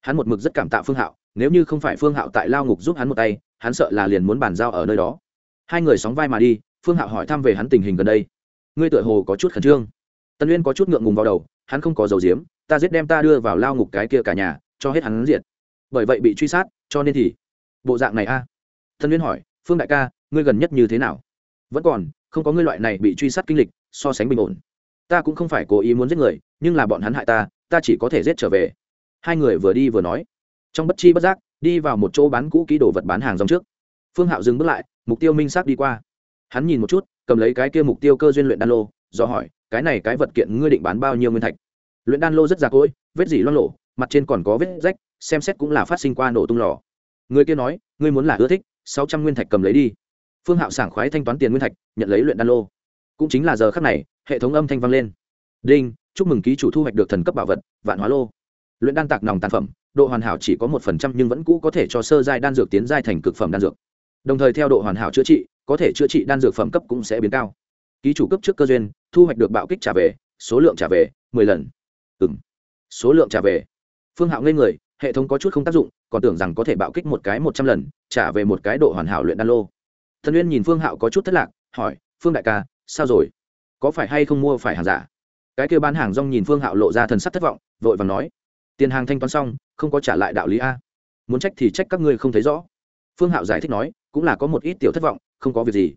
Hắn một mực rất cảm tạ phương hạo, nếu như không phải phương hạo tại lao ngục giúp hắn một tay, hắn sợ là liền muốn bàn giao ở nơi đó. Hai người sóng vai mà đi, phương hạo hỏi thăm về hắn tình hình gần đây. Ngươi tựa hồ có chút khẩn trương. Tân uyên có chút ngượng ngùng vào đầu, hắn không có dầu diếm ta giết đem ta đưa vào lao ngục cái kia cả nhà, cho hết hắn diệt bởi vậy bị truy sát cho nên thì, bộ dạng này a. À? tân uyên hỏi, phương đại ca, ngươi gần nhất như thế nào? Vẫn còn, không có ngươi loại này bị truy sát kinh lịch, so sánh bình ổn. Ta cũng không phải cố ý muốn giết người, nhưng là bọn hắn hại ta ta chỉ có thể giết trở về. Hai người vừa đi vừa nói. Trong bất chi bất giác, đi vào một chỗ bán cũ kỹ đồ vật bán hàng rong trước. Phương hạo dừng bước lại, mục tiêu minh xác đi qua. Hắn nhìn một chút, cầm lấy cái kia mục tiêu cơ duyên luyện đan lô, do hỏi, cái này cái vật kiện ngươi định bán bao nhiêu nguyên thạch? Luyện đan lô rất già cỗi, vết dỉ loang lộ mặt trên còn có vết rách xem xét cũng là phát sinh qua nổ tung lò. Người kia nói, ngươi muốn là ưa thích, sáu trăm nguyên thạch cầm lấy đi. Phương hạo sảng khoái thanh toán tiền nguyên thạch, nhận lấy luyện đan lô. Cũng chính là giờ khắc này, hệ thống âm thanh vang lên. Đinh, chúc mừng ký chủ thu hoạch được thần cấp bảo vật, vạn hóa lô. Luyện đan tạc nòng tàn phẩm, độ hoàn hảo chỉ có một phần trăm nhưng vẫn cũ có thể cho sơ giai đan dược tiến giai thành cực phẩm đan dược. Đồng thời theo độ hoàn hảo chữa trị, có thể chữa trị đan dược phẩm cấp cũng sẽ biến cao. Ký chủ cấp trước cơ duyên, thu hoạch được bạo kích trả về, số lượng trả về mười lần. Ừ m số lượng trả về. Phương hạo ngây người hệ thống có chút không tác dụng, còn tưởng rằng có thể bạo kích một cái một trăm lần, trả về một cái độ hoàn hảo luyện đan lô. Thần uyên nhìn phương hạo có chút thất lạc, hỏi, phương đại ca, sao rồi? Có phải hay không mua phải hàng giả? Cái kêu bán hàng rong nhìn phương hạo lộ ra thần sắc thất vọng, vội và nói, tiền hàng thanh toán xong, không có trả lại đạo lý a. Muốn trách thì trách các ngươi không thấy rõ. Phương hạo giải thích nói, cũng là có một ít tiểu thất vọng, không có việc gì.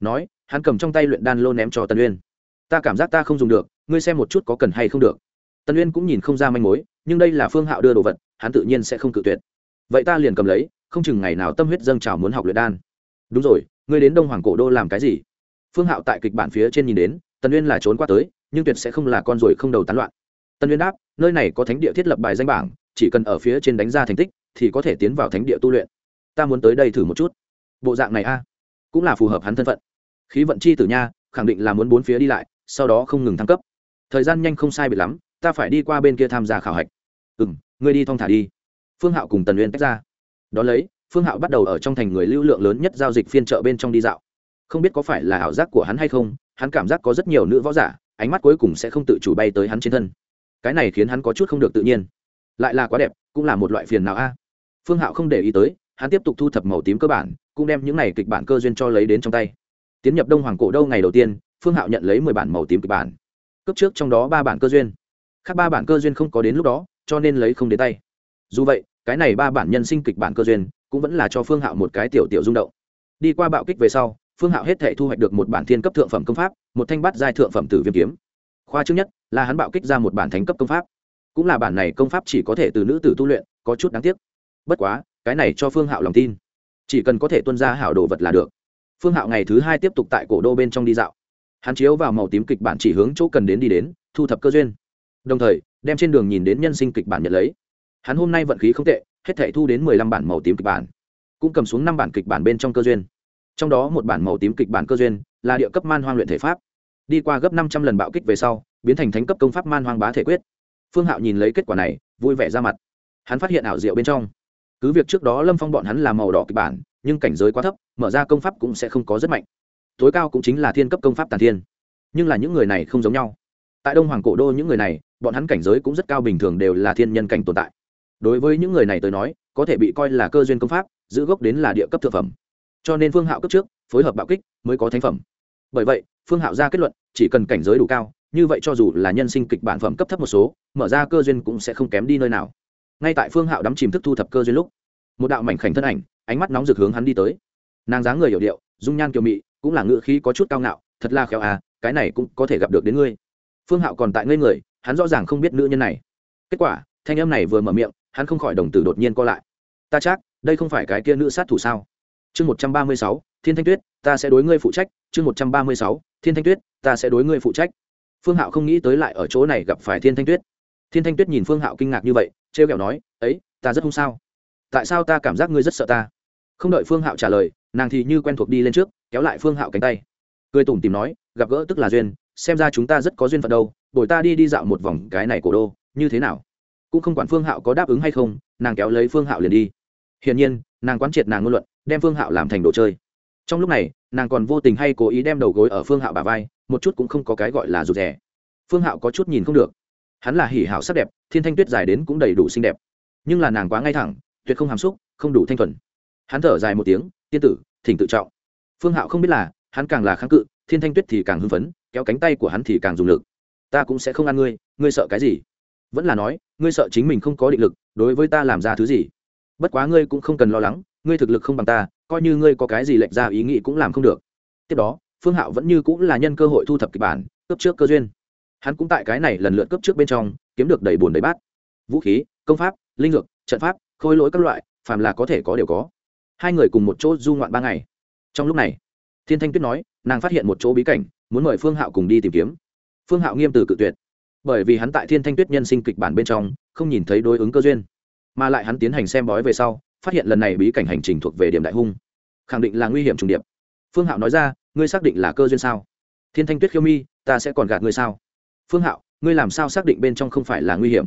Nói, hắn cầm trong tay luyện đan lô ném cho tân uyên ta cảm giác ta không dùng được, ngươi xem một chút có cần hay không được. Tân uyên cũng nhìn không ra manh mối, nhưng đây là phương hạo đưa đồ vật hắn tự nhiên sẽ không cự tuyệt. Vậy ta liền cầm lấy, không chừng ngày nào tâm huyết dâng trào muốn học luyện đan. Đúng rồi, ngươi đến đông hoàng cổ đô làm cái gì? Phương hạo tại kịch bản phía trên nhìn đến, Tần uyên là trốn qua tới, nhưng tuyệt sẽ không là con ruồi không đầu tán loạn. Tần uyên đáp, nơi này có thánh địa thiết lập bài danh bảng, chỉ cần ở phía trên đánh ra thành tích, thì có thể tiến vào thánh địa tu luyện. Ta muốn tới đây thử một chút. Bộ dạng này a, cũng là phù hợp hắn thân phận. Khí vận chi tử nha, khẳng định là muốn bốn phía đi lại, sau đó không ngừng thăng cấp. Thời gian nhanh không sai biệt lắm, ta phải đi qua bên kia tham gia khảo hạch. Ừ m ngươi đi thong thả đi. Phương hạo cùng tần uyên tách ra. Đón lấy, phương hạo bắt đầu ở trong thành người lưu lượng lớn nhất giao dịch phiên chợ bên trong đi dạo. Không biết có phải là ảo giác của hắn hay không, hắn cảm giác có rất nhiều nữ võ giả, ánh mắt cuối cùng sẽ không tự chủ bay tới hắn trên thân. Cái này khiến hắn có chút không được tự nhiên. Lại là quá đẹp, cũng là một loại phiền nào a. Phương hạo không để ý tới, hắn tiếp tục thu thập màu tím cơ bản, cũng đem những này kịch bản cơ duyên cho lấy đến trong tay. Tiến nhập đông hoàng cổ đâu ngày đầu tiên, phương hạo nhận lấy mười bản màu tím kịch bản. Cấp trước trong đó ba bản cơ duyên. Khác ba bản cơ duyên không có đến lúc đó cho nên lấy không đến tay. Dù vậy, cái này ba bản nhân sinh kịch bản cơ duyên cũng vẫn là cho phương hạo một cái tiểu tiểu rung động. Đi qua bạo kích về sau, phương hạo hết thể thu hoạch được một bản thiên cấp thượng phẩm công pháp, một thanh bát giai thượng phẩm tử viêm kiếm. Khoa trước nhất là hắn bạo kích ra một bản thánh cấp công pháp. Cũng là bản này công pháp chỉ có thể từ nữ tử tu luyện, có chút đáng tiếc. Bất quá, cái này cho phương hạo lòng tin. Chỉ cần có thể tuân ra hảo đồ vật là được. Phương hạo ngày thứ hai tiếp tục tại cổ đô bên trong đi dạo. Hắn chiếu vào màu tím kịch bản chỉ hướng chỗ cần đến đi đến, thu thập cơ duyên. Đồng thời đem trên đường nhìn đến nhân sinh kịch bản nhận lấy. Hắn hôm nay vận khí không tệ, hết thể thu đến mười lăm bản màu tím kịch bản. Cũng cầm xuống năm bản kịch bản bên trong cơ duyên. Trong đó một bản màu tím kịch bản cơ duyên là địa cấp man hoang luyện thể pháp. Đi qua gấp năm trăm lần bạo kích về sau, biến thành thánh cấp công pháp man hoang bá thể quyết. Phương hạo nhìn lấy kết quả này, vui vẻ ra mặt. Hắn phát hiện ảo diệu bên trong. Cứ việc trước đó lâm phong bọn hắn là màu đỏ kịch bản, nhưng cảnh giới quá thấp, mở ra công pháp cũng sẽ không có rất mạnh. Tối cao cũng chính là thiên cấp công pháp tàn thiên. Nhưng là những người này không giống nhau tại đông hoàng cổ đô những người này, bọn hắn cảnh giới cũng rất cao, bình thường đều là thiên nhân cảnh tồn tại. Đối với những người này tới nói, có thể bị coi là cơ duyên công pháp, giữ gốc đến là địa cấp thực phẩm. Cho nên phương hạo cấp trước, phối hợp bạo kích mới có thánh phẩm. Bởi vậy, phương hạo ra kết luận, chỉ cần cảnh giới đủ cao, như vậy cho dù là nhân sinh kịch bản phẩm cấp thấp một số, mở ra cơ duyên cũng sẽ không kém đi nơi nào. Ngay tại phương hạo đắm chìm thức thu thập cơ duyên lúc, một đạo mảnh khảnh thân ảnh, ánh mắt nóng rực hướng hắn đi tới. Nàng dáng người hiểu điệu, dung nhan kiều mị, cũng là ngự khí có chút cao ngạo, thật là khéo à cái này cũng có thể gặp được đến ngươi phương hạo còn tại ngây người, hắn rõ ràng không biết nữ nhân này. Kết quả, thanh âm này vừa mở miệng, hắn không khỏi đồng tử đột nhiên co lại. Ta chắc, đây không phải cái kia nữ sát thủ sao? Chương một trăm ba mươi sáu, thiên thanh tuyết, ta sẽ đối ngươi phụ trách. Chương một trăm ba mươi sáu, thiên thanh tuyết, ta sẽ đối ngươi phụ trách. Phương hạo không nghĩ tới lại ở chỗ này gặp phải thiên thanh tuyết. Thiên thanh tuyết nhìn phương hạo kinh ngạc như vậy, trêu ghẹo nói, ấy, ta rất không sao? Tại sao ta cảm giác ngươi rất sợ ta? Không đợi phương hạo trả lời, nàng thì như quen thuộc đi lên trước, kéo lại phương hạo cánh tay. Cười tủm tìm nói, gặp gỡ tức là duyên xem ra chúng ta rất có duyên phận đâu, bồi ta đi đi dạo một vòng cái này cổ đô, như thế nào? Cũng không quản phương hạo có đáp ứng hay không, nàng kéo lấy phương hạo liền đi. Hiển nhiên, nàng quán triệt nàng ngôn luận, đem phương hạo làm thành đồ chơi. Trong lúc này, nàng còn vô tình hay cố ý đem đầu gối ở phương hạo bà vai, một chút cũng không có cái gọi là rụt rè. Phương hạo có chút nhìn không được. Hắn là hỉ hảo sắc đẹp, thiên thanh tuyết dài đến cũng đầy đủ xinh đẹp. Nhưng là nàng quá ngay thẳng, tuyệt không hàm xúc, không đủ thanh thuần. Hắn thở dài một tiếng, tiên tử, thỉnh tự trọng. Phương hạo không biết là, hắn càng là kháng cự thiên thanh tuyết thì càng hưng phấn, kéo cánh tay của hắn thì càng dùng lực. Ta cũng sẽ không ăn ngươi ngươi sợ cái gì? Vẫn là nói, ngươi sợ chính mình không có định lực, đối với ta làm ra thứ gì? Bất quá ngươi cũng không cần lo lắng, ngươi thực lực không bằng ta, coi như ngươi có cái gì lệch ra ý nghĩ cũng làm không được. Tiếp đó, phương hạo vẫn như cũng là nhân cơ hội thu thập kịch bản cấp trước cơ duyên. Hắn cũng tại cái này lần lượt cấp trước bên trong, kiếm được đầy bùn đầy bát. Vũ khí, công pháp, linh dược, trận pháp, khôi lỗi các loại, phàm là có thể có đều có. Hai người cùng một chỗ du ngoạn ba ngày. Trong lúc này, thiên thanh tuyết nói nàng phát hiện một chỗ bí cảnh, muốn mời phương hạo cùng đi tìm kiếm. Phương hạo nghiêm từ cự tuyệt, bởi vì hắn tại thiên thanh tuyết nhân sinh kịch bản bên trong, không nhìn thấy đối ứng cơ duyên. Mà lại hắn tiến hành xem bói về sau, phát hiện lần này bí cảnh hành trình thuộc về điểm đại hung, khẳng định là nguy hiểm trùng điệp. Phương hạo nói ra, ngươi xác định là cơ duyên sao? Thiên thanh tuyết khiêu mi, ta sẽ còn gạt ngươi sao? Phương hạo, ngươi làm sao xác định bên trong không phải là nguy hiểm?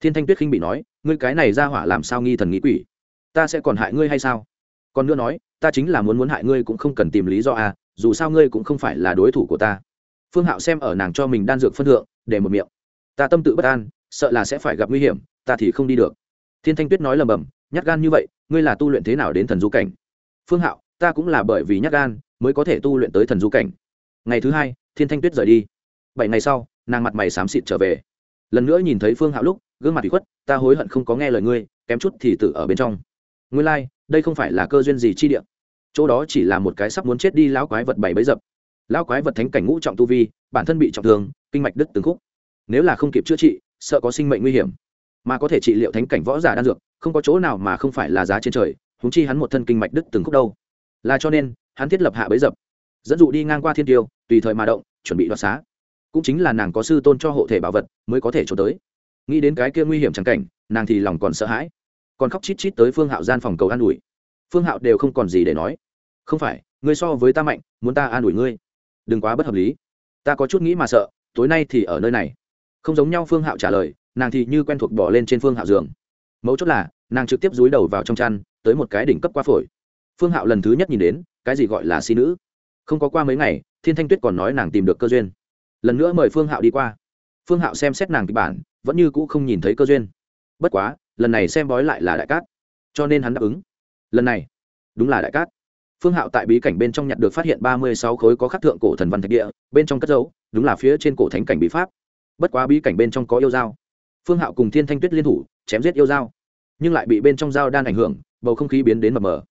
Thiên thanh tuyết khinh bị nói, ngươi cái này ra hỏa làm sao nghi thần nghĩ quỷ? Ta sẽ còn hại ngươi hay sao? Còn nữa nói, ta chính là muốn muốn hại ngươi cũng không cần tìm lý do à dù sao ngươi cũng không phải là đối thủ của ta. Phương hạo xem ở nàng cho mình đan dược phân thượng để một miệng. Ta tâm tự bất an sợ là sẽ phải gặp nguy hiểm ta thì không đi được. Thiên thanh tuyết nói lầm bầm nhát gan như vậy ngươi là tu luyện thế nào đến thần du cảnh? Phương hạo ta cũng là bởi vì nhát gan mới có thể tu luyện tới thần du cảnh. Ngày thứ hai thiên thanh tuyết rời đi. Bảy ngày sau nàng mặt mày xám xịt trở về. Lần nữa nhìn thấy phương hạo lúc gương mặt bị khuất ta hối hận không có nghe lời ngươi kém chút thì tự ở bên trong. Ngươi lai、like, đây không phải là cơ duyên gì chi địa chỗ đó chỉ là một cái sắp muốn chết đi lão quái vật bảy bấy dập. Lão quái vật thánh cảnh ngũ trọng tu vi, bản thân bị trọng thương, kinh mạch đứt từng khúc. Nếu là không kịp chữa trị, sợ có sinh mệnh nguy hiểm. Mà có thể trị liệu thánh cảnh võ giả đan dược, không có chỗ nào mà không phải là giá trên trời húng chi hắn một thân kinh mạch đứt từng khúc đâu. Là cho nên, hắn thiết lập hạ bấy dập. Dẫn dụ đi ngang qua thiên tiêu, tùy thời mà động, chuẩn bị đoạt xá. Cũng chính là nàng có sư tôn cho hộ thể bảo vật, mới có thể trốn tới. Nghĩ đến cái kia nguy hiểm chẳng cảnh, nàng thì lòng còn sợ hãi. Còn khóc chít chít tới phương hạo gian phòng cầu an ủi. Phương hạo đều không còn gì để nói không phải, ngươi so với ta mạnh, muốn ta an ủi ngươi. Đừng quá bất hợp lý. Ta có chút nghĩ mà sợ, tối nay thì ở nơi này. Không giống nhau phương hạo trả lời, nàng thì như quen thuộc bỏ lên trên phương hạo giường. Mấu chốt là, nàng trực tiếp dúi đầu vào trong chăn, tới một cái đỉnh cấp qua phổi. Phương hạo lần thứ nhất nhìn đến, cái gì gọi là si nữ. Không có qua mấy ngày, thiên thanh tuyết còn nói nàng tìm được cơ duyên. Lần nữa mời phương hạo đi qua. Phương hạo xem xét nàng kịch bản, vẫn như cũ không nhìn thấy cơ duyên. Bất quá, lần này xem bói lại là đại cát. Cho nên hắn đáp ứng. Lần này, đúng là đại cát phương hạo tại bí cảnh bên trong nhặt được phát hiện ba mươi sáu khối có khắc thượng cổ thần văn thạch địa, bên trong cất dấu, đúng là phía trên cổ thánh cảnh bí pháp. Bất quá bí cảnh bên trong có yêu dao. Phương hạo cùng thiên thanh tuyết liên thủ, chém giết yêu dao. Nhưng lại bị bên trong dao đan ảnh hưởng, bầu không khí biến đến mờ mờ.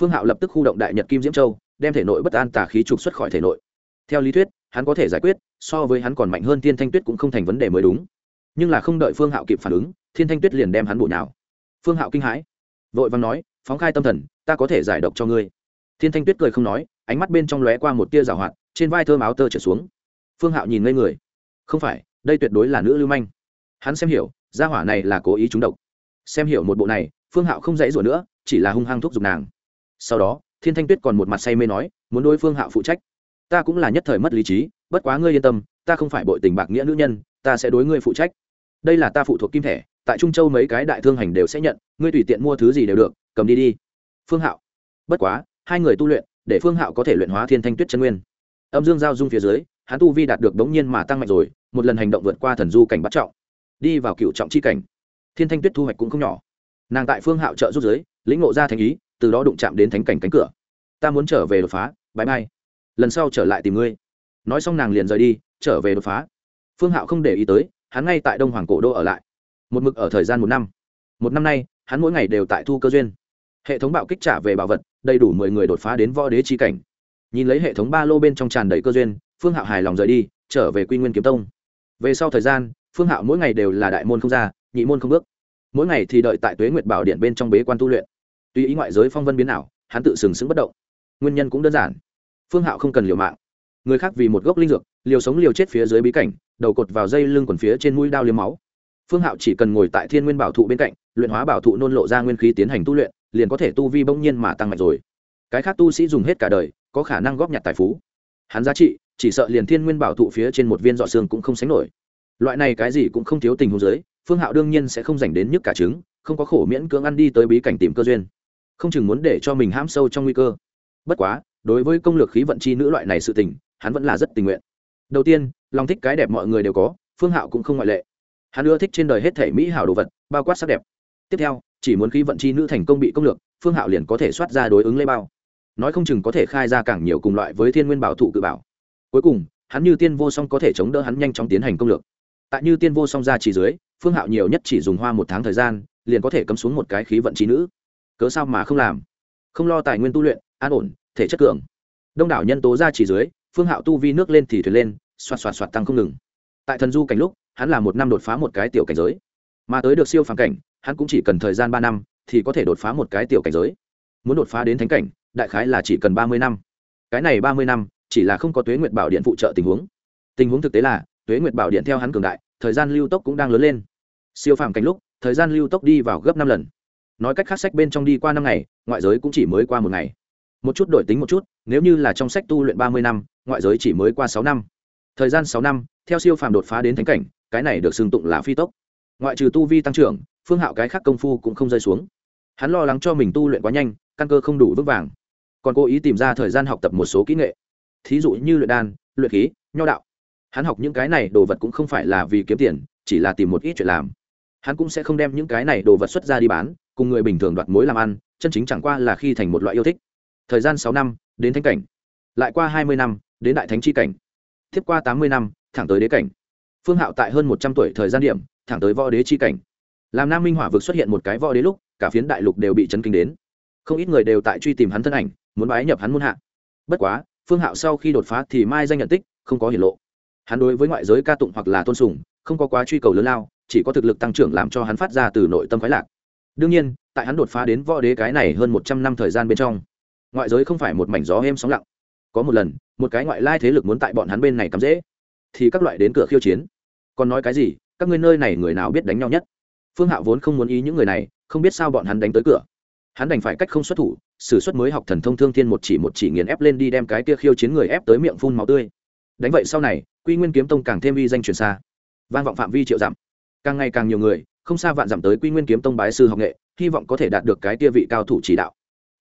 Phương hạo lập tức khu động đại nhật kim diễm châu, đem thể nội bất an tà khí trục xuất khỏi thể nội. Theo lý thuyết, hắn có thể giải quyết, so với hắn còn mạnh hơn thiên thanh tuyết cũng không thành vấn đề mới đúng. Nhưng là không đợi phương hạo kịp phản ứng, thiên thanh tuyết liền đem hắn bụi nào phương hạo kinh hãi, vội vàng nói, phóng khai tâm thần, ta có thể giải độc cho ngươi thiên thanh tuyết cười không nói, ánh mắt bên trong lóe qua một tia rào hoạt, trên vai thơm áo tơ trở xuống. Phương hạo nhìn ngây người. Không phải, đây tuyệt đối là nữ lưu manh. Hắn xem hiểu, gia hỏa này là cố ý trúng độc. Xem hiểu một bộ này, phương hạo không dãy rủa nữa, chỉ là hung hăng thúc giục nàng. Sau đó, thiên thanh tuyết còn một mặt say mê nói, muốn đối phương hạo phụ trách. Ta cũng là nhất thời mất lý trí, bất quá ngươi yên tâm, ta không phải bội tình bạc nghĩa nữ nhân, ta sẽ đối ngươi phụ trách. Đây là ta phụ thuộc kim thẻ, tại trung châu mấy cái đại thương hành đều sẽ nhận, ngươi tùy tiện mua thứ gì đều được, cầm đi đi. Phương hạo. Bất quá hai người tu luyện, để phương hạo có thể luyện hóa thiên thanh tuyết chân nguyên. Âm dương giao dung phía dưới, hắn tu vi đạt được đống nhiên mà tăng mạnh rồi, một lần hành động vượt qua thần du cảnh bắt trọng. Đi vào cựu trọng chi cảnh, thiên thanh tuyết thu hoạch cũng không nhỏ. Nàng tại phương hạo trợ rút giới lĩnh ngộ ra thành ý, từ đó đụng chạm đến thánh cảnh cánh cửa. Ta muốn trở về đột phá bãi bay lần sau trở lại tìm ngươi. Nói xong nàng liền rời đi, trở về đột phá. Phương hạo không để ý tới, hắn ngay tại đông hoàng cổ đô ở lại. Một mực ở thời gian một năm. Một năm nay, hắn mỗi ngày đều tại thu cơ duyên. Hệ thống bạo kích trả về bảo vật đầy đủ mười người đột phá đến võ đế chi cảnh. Nhìn lấy hệ thống ba lô bên trong tràn đầy cơ duyên, phương hạo hài lòng rời đi, trở về quy nguyên kiếm tông. Về sau thời gian, phương hạo mỗi ngày đều là đại môn không ra, nhị môn không bước. Mỗi ngày thì đợi tại tuế nguyệt bảo điện bên trong bế quan tu luyện. Tuy ý ngoại giới phong vân biến nào hắn tự sừng sững bất động. Nguyên nhân cũng đơn giản. Phương hạo không cần liều mạng. Người khác vì một gốc linh dược, liều sống liều chết phía dưới bí cảnh, đầu cột vào dây lưng quần phía trên mũi đao liếm máu. Phương hạo chỉ cần ngồi tại thiên nguyên bảo thụ bên cạnh, luyện hóa bảo thụ nôn lộ ra nguyên khí tiến hành tu luyện liền có thể tu vi bỗng nhiên mà tăng mạnh rồi. Cái khác tu sĩ dùng hết cả đời, có khả năng góp nhặt tài phú. Hắn giá trị, chỉ sợ liền thiên nguyên bảo thụ phía trên một viên dọ xương cũng không sánh nổi. Loại này cái gì cũng không thiếu tình huống giới, phương hạo đương nhiên sẽ không dành đến nhức cả trứng, không có khổ miễn cưỡng ăn đi tới bí cảnh tìm cơ duyên. Không chừng muốn để cho mình hãm sâu trong nguy cơ. Bất quá, đối với công lược khí vận chi nữ loại này sự tình, hắn vẫn là rất tình nguyện. Đầu tiên, lòng thích cái đẹp mọi người đều có, phương hạo cũng không ngoại lệ. Hắn ưa thích trên đời hết thể mỹ hảo đồ vật, bao quát sắc đẹp tiếp theo, chỉ muốn khí vận chi nữ thành công bị công lược, phương hạo liền có thể soát ra đối ứng lấy bao. Nói không chừng có thể khai ra càng nhiều cùng loại với thiên nguyên bảo thụ cự bảo. Cuối cùng, hắn như tiên vô song có thể chống đỡ hắn nhanh chóng tiến hành công lược. Tại như tiên vô song ra chỉ dưới, phương hạo nhiều nhất chỉ dùng hoa một tháng thời gian, liền có thể cấm xuống một cái khí vận trí nữ. Cớ sao mà không làm? Không lo tài nguyên tu luyện, an ổn, thể chất cường. Đông đảo nhân tố ra chỉ dưới, phương hạo tu vi nước lên thì thuyền lên, xoạt xoạt xoạt tăng không ngừng. Tại thần du cảnh lúc, hắn là một năm đột phá một cái tiểu cảnh giới. Mà tới được siêu phàm cảnh hắn cũng chỉ cần thời gian ba năm thì có thể đột phá một cái tiểu cảnh giới. Muốn đột phá đến thánh cảnh, đại khái là chỉ cần ba mươi năm. Cái này ba mươi năm chỉ là không có tuế nguyệt bảo điện phụ trợ tình huống. Tình huống thực tế là, tuế nguyệt bảo điện theo hắn cường đại, thời gian lưu tốc cũng đang lớn lên. Siêu phàm cảnh lúc, thời gian lưu tốc đi vào gấp năm lần. Nói cách khác, sách bên trong đi qua năm ngày, ngoại giới cũng chỉ mới qua một ngày. Một chút đổi tính một chút, nếu như là trong sách tu luyện ba mươi năm, ngoại giới chỉ mới qua sáu năm. Thời gian sáu năm, theo siêu phàm đột phá đến thánh cảnh, cái này được xưng tụng là phi tốc. Ngoại trừ tu vi tăng trưởng phương hạo cái khác công phu cũng không rơi xuống. Hắn lo lắng cho mình tu luyện quá nhanh, căn cơ không đủ vững vàng. Còn cố ý tìm ra thời gian học tập một số kỹ nghệ. Thí dụ như luyện đan, luyện khí, nho đạo. Hắn học những cái này đồ vật cũng không phải là vì kiếm tiền, chỉ là tìm một ít chuyện làm. Hắn cũng sẽ không đem những cái này đồ vật xuất ra đi bán, cùng người bình thường đoạt mối làm ăn, chân chính chẳng qua là khi thành một loại yêu thích. Thời gian sáu năm, đến thánh cảnh. Lại qua hai mươi năm, đến đại thánh chi cảnh. Tiếp qua tám mươi năm, thẳng tới đế cảnh. Phương hạo tại hơn một trăm tuổi thời gian điểm, thẳng tới võ đế chi cảnh làm nam minh hỏa vực xuất hiện một cái võ đế lúc, cả phiến đại lục đều bị chấn kinh đến. Không ít người đều tại truy tìm hắn thân ảnh, muốn bái nhập hắn muôn hạ. Bất quá, phương hạo sau khi đột phá thì mai danh nhận tích, không có hiển lộ. Hắn đối với ngoại giới ca tụng hoặc là tôn sùng, không có quá truy cầu lớn lao, chỉ có thực lực tăng trưởng làm cho hắn phát ra từ nội tâm khoái lạc. Đương nhiên, tại hắn đột phá đến võ đế cái này hơn một trăm năm thời gian bên trong, ngoại giới không phải một mảnh gió êm sóng lặng. Có một lần, một cái ngoại lai thế lực muốn tại bọn hắn bên này cắm dễ thì các loại đến cửa khiêu chiến. Còn nói cái gì, các ngươi nơi này người nào biết đánh nhau nhất? Phương hạo vốn không muốn ý những người này, không biết sao bọn hắn đánh tới cửa. Hắn đành phải cách không xuất thủ s ử suất mới học thần thông thương thiên một chỉ một chỉ nghiền ép lên đi đem cái kia khiêu chiến người ép tới miệng phun máu tươi. Đánh vậy sau này, quy nguyên kiếm tông càng thêm uy danh truyền xa. Vang vọng phạm vi triệu dặm. Càng ngày càng nhiều người, không xa vạn dặm tới quy nguyên kiếm tông bái sư học nghệ, hy vọng có thể đạt được cái kia vị cao thủ chỉ đạo.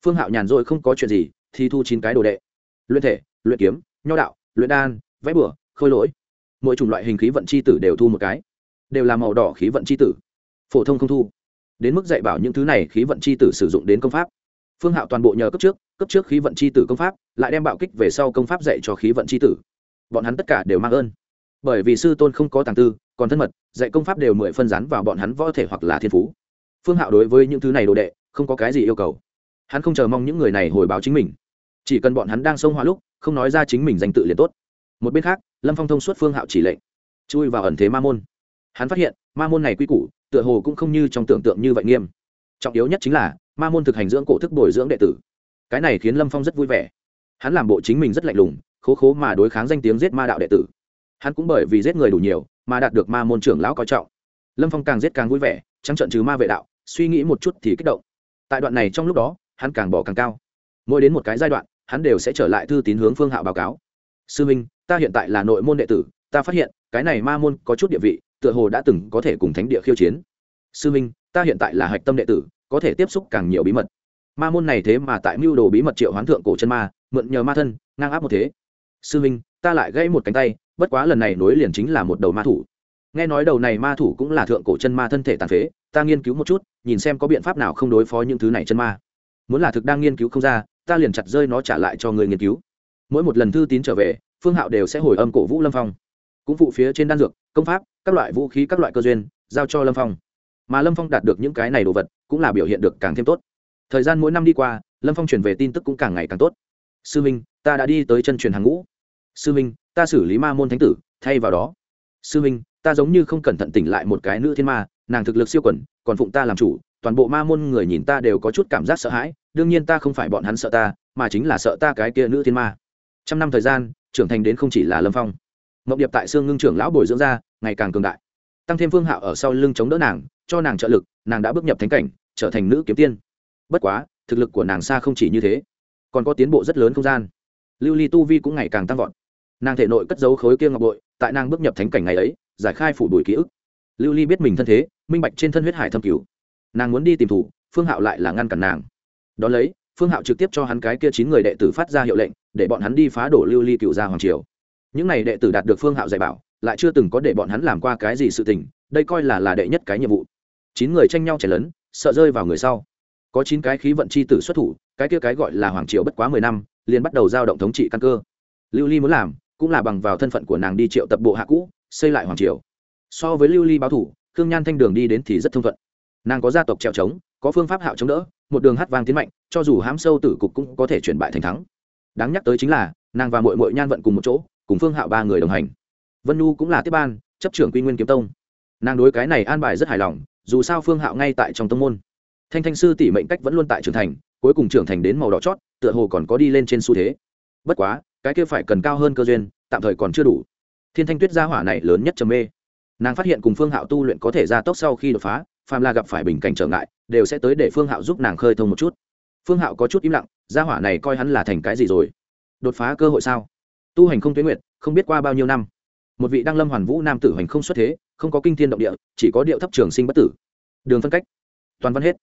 Phương hạo nhàn rồi không có chuyện gì thì thu chín cái đồ đệ. Luyện thể, luyện kiếm, nho đạo, luyện đan, vẽ bửa khôi lỗi. Mỗi chủng loại hình khí vận c h i tử đều thu một cái. Đều là màu đỏ khí vận c h i tử phổ thông không thu. Đến mức dạy bảo những thứ này khí vận c h i tử sử dụng đến công pháp. Phương hạo toàn bộ nhờ cấp trước cấp trước khí vận c h i tử công pháp, lại đem bạo kích về sau công pháp dạy cho khí vận c h i tử. Bọn hắn tất cả đều mang ơn. Bởi vì sư tôn không có tàng tư, còn thân mật, dạy công pháp đều mười phân rắn vào bọn hắn võ thể hoặc là thiên phú. Phương hạo đối với những thứ này đồ đệ, không có cái gì yêu cầu. Hắn không chờ mong những người này hồi báo chính mình. Chỉ cần bọn hắn đang sông hóa lúc, không nói ra chính mình danh tự liền tốt. Một bên khác, lâm phong thông suốt phương hạo chỉ lệnh. Chui vào ẩn thế ma môn. Hắn phát hiện, ma môn này quy củ tựa hồ cũng không như trong tưởng tượng như vậy nghiêm. Trọng yếu nhất chính là, ma môn thực hành dưỡng cổ thức bồi dưỡng đệ tử. Cái này khiến lâm phong rất vui vẻ. Hắn làm bộ chính mình rất lạnh lùng, khố khố mà đối kháng danh tiếng giết ma đạo đệ tử. Hắn cũng bởi vì giết người đủ nhiều, mà đạt được ma môn trưởng lão coi trọng. Lâm phong càng giết càng vui vẻ, trắng trận trừ ma vệ đạo, suy nghĩ một chút thì kích động. Tại đoạn này trong lúc đó, hắn càng bỏ càng cao. Mỗi đến một cái giai đoạn, hắn đều sẽ trở lại thư tín hướng phương hạo báo cáo. Sư minh, ta hiện tại là nội môn đệ tử, ta phát hiện, cái này ma môn có chút địa vị tựa hồ đã từng có thể cùng thánh địa khiêu chiến. Sư minh, ta hiện tại là hạch tâm đệ tử, có thể tiếp xúc càng nhiều bí mật. Ma môn này thế mà tại mưu đồ bí mật triệu hoán thượng cổ chân ma, mượn nhờ ma thân, ngang áp một thế. Sư minh, ta lại gãy một cánh tay, bất quá lần này nối liền chính là một đầu ma thủ. Nghe nói đầu này ma thủ cũng là thượng cổ chân ma thân thể tàn phế, ta nghiên cứu một chút, nhìn xem có biện pháp nào không đối phó những thứ này chân ma. Muốn là thực đang nghiên cứu không ra, ta liền chặt rơi nó trả lại cho người nghiên cứu. Mỗi một lần thư tín trở về, phương hạo đều sẽ hồi âm cổ vũ lâm phong cũng phụ phía trên đan dược, công pháp, các loại vũ khí, các loại cơ duyên, giao cho lâm phong. Mà lâm phong đạt được những cái này đồ vật, cũng là biểu hiện được càng thêm tốt. Thời gian mỗi năm đi qua, lâm phong chuyển về tin tức cũng càng ngày càng tốt. Sư minh, ta đã đi tới chân truyền hàng ngũ. Sư minh, ta xử lý ma môn thánh tử, thay vào đó. Sư minh, ta giống như không cẩn thận tỉnh lại một cái nữ thiên ma, nàng thực lực siêu quẩn, còn phụng ta làm chủ, toàn bộ ma môn người nhìn ta đều có chút cảm giác sợ hãi, đương nhiên ta không phải bọn hắn sợ ta, mà chính là sợ ta cái kia nữ thiên ma. Trăm năm thời gian, trưởng thành đến không chỉ là lâm phong mộng điệp tại xương ngưng trưởng lão bồi dưỡng ra, ngày càng cường đại. Tăng thêm phương hạo ở sau lưng chống đỡ nàng, cho nàng trợ lực, nàng đã bước nhập thánh cảnh, trở thành nữ kiếm tiên. Bất quá, thực lực của nàng xa không chỉ như thế. Còn có tiến bộ rất lớn không gian. Lưu ly tu vi cũng ngày càng tăng vọt. Nàng thể nội cất dấu khối kia ngọc bội, tại nàng bước nhập thánh cảnh ngày ấy, giải khai phủ đuổi ký ức. Lưu ly biết mình thân thế, minh bạch trên thân huyết hải thâm cứu nàng muốn đi tìm thủ, phương hạo lại là ngăn cản nàng. Đón lấy, phương hạo trực tiếp cho hắn cái kia chín người đệ tử phát ra hiệu lệnh, để bọn hắn đi phá đổ lưu ly cựu gia hoàng triều những này đệ tử đạt được phương hạo dạy bảo, lại chưa từng có để bọn hắn làm qua cái gì sự tình, đây coi là là đệ nhất cái nhiệm vụ. Chín người tranh nhau chảy lớn sợ rơi vào người sau. Có chín cái khí vận c h i tử xuất thủ, cái kia cái gọi là hoàng triều bất quá mười năm, liền bắt đầu giao động thống trị căn cơ. Lưu ly muốn làm, cũng là bằng vào thân phận của nàng đi triệu tập bộ hạ cũ, xây lại hoàng triều. So với lưu ly báo thủ, khương nhan thanh đường đi đến thì rất thông thuận. Nàng có gia tộc trèo trống, có phương pháp hạo chống đỡ, một đường hát vang tiến mạnh, cho dù hám sâu tử cục cũng có thể chuyển bại thành thắng. Đáng nhắc tới chính là, nàng và mội mội nhan vận cùng một chỗ cùng phương hạo ba người đồng hành. Vân nhu cũng là tiếp ban, chấp trưởng quy nguyên kiếm tông. Nàng đối cái này an bài rất hài lòng, dù sao phương hạo ngay tại trong tông môn. Thanh thanh sư tỷ mệnh cách vẫn luôn tại trưởng thành, cuối cùng trưởng thành đến màu đỏ chót, tựa hồ còn có đi lên trên xu thế. Bất quá, cái kia phải cần cao hơn cơ duyên, tạm thời còn chưa đủ. Thiên thanh tuyết gia hỏa này lớn nhất trầm mê. Nàng phát hiện cùng phương hạo tu luyện có thể ra tốc sau khi đột phá, phàm là gặp phải bình cảnh trở ngại, đều sẽ tới để phương hạo giúp nàng khơi thông một chút. Phương hạo có chút im lặng, gia hỏa này coi hắn là thành cái gì rồi? Đột phá cơ hội sao? Tu hành không tuyến nguyện không biết qua bao nhiêu năm. Một vị đăng lâm hoàn vũ nam tử hành không xuất thế, không có kinh thiên động địa, chỉ có điệu thấp trường sinh bất tử. Đường phân cách. Toàn văn hết.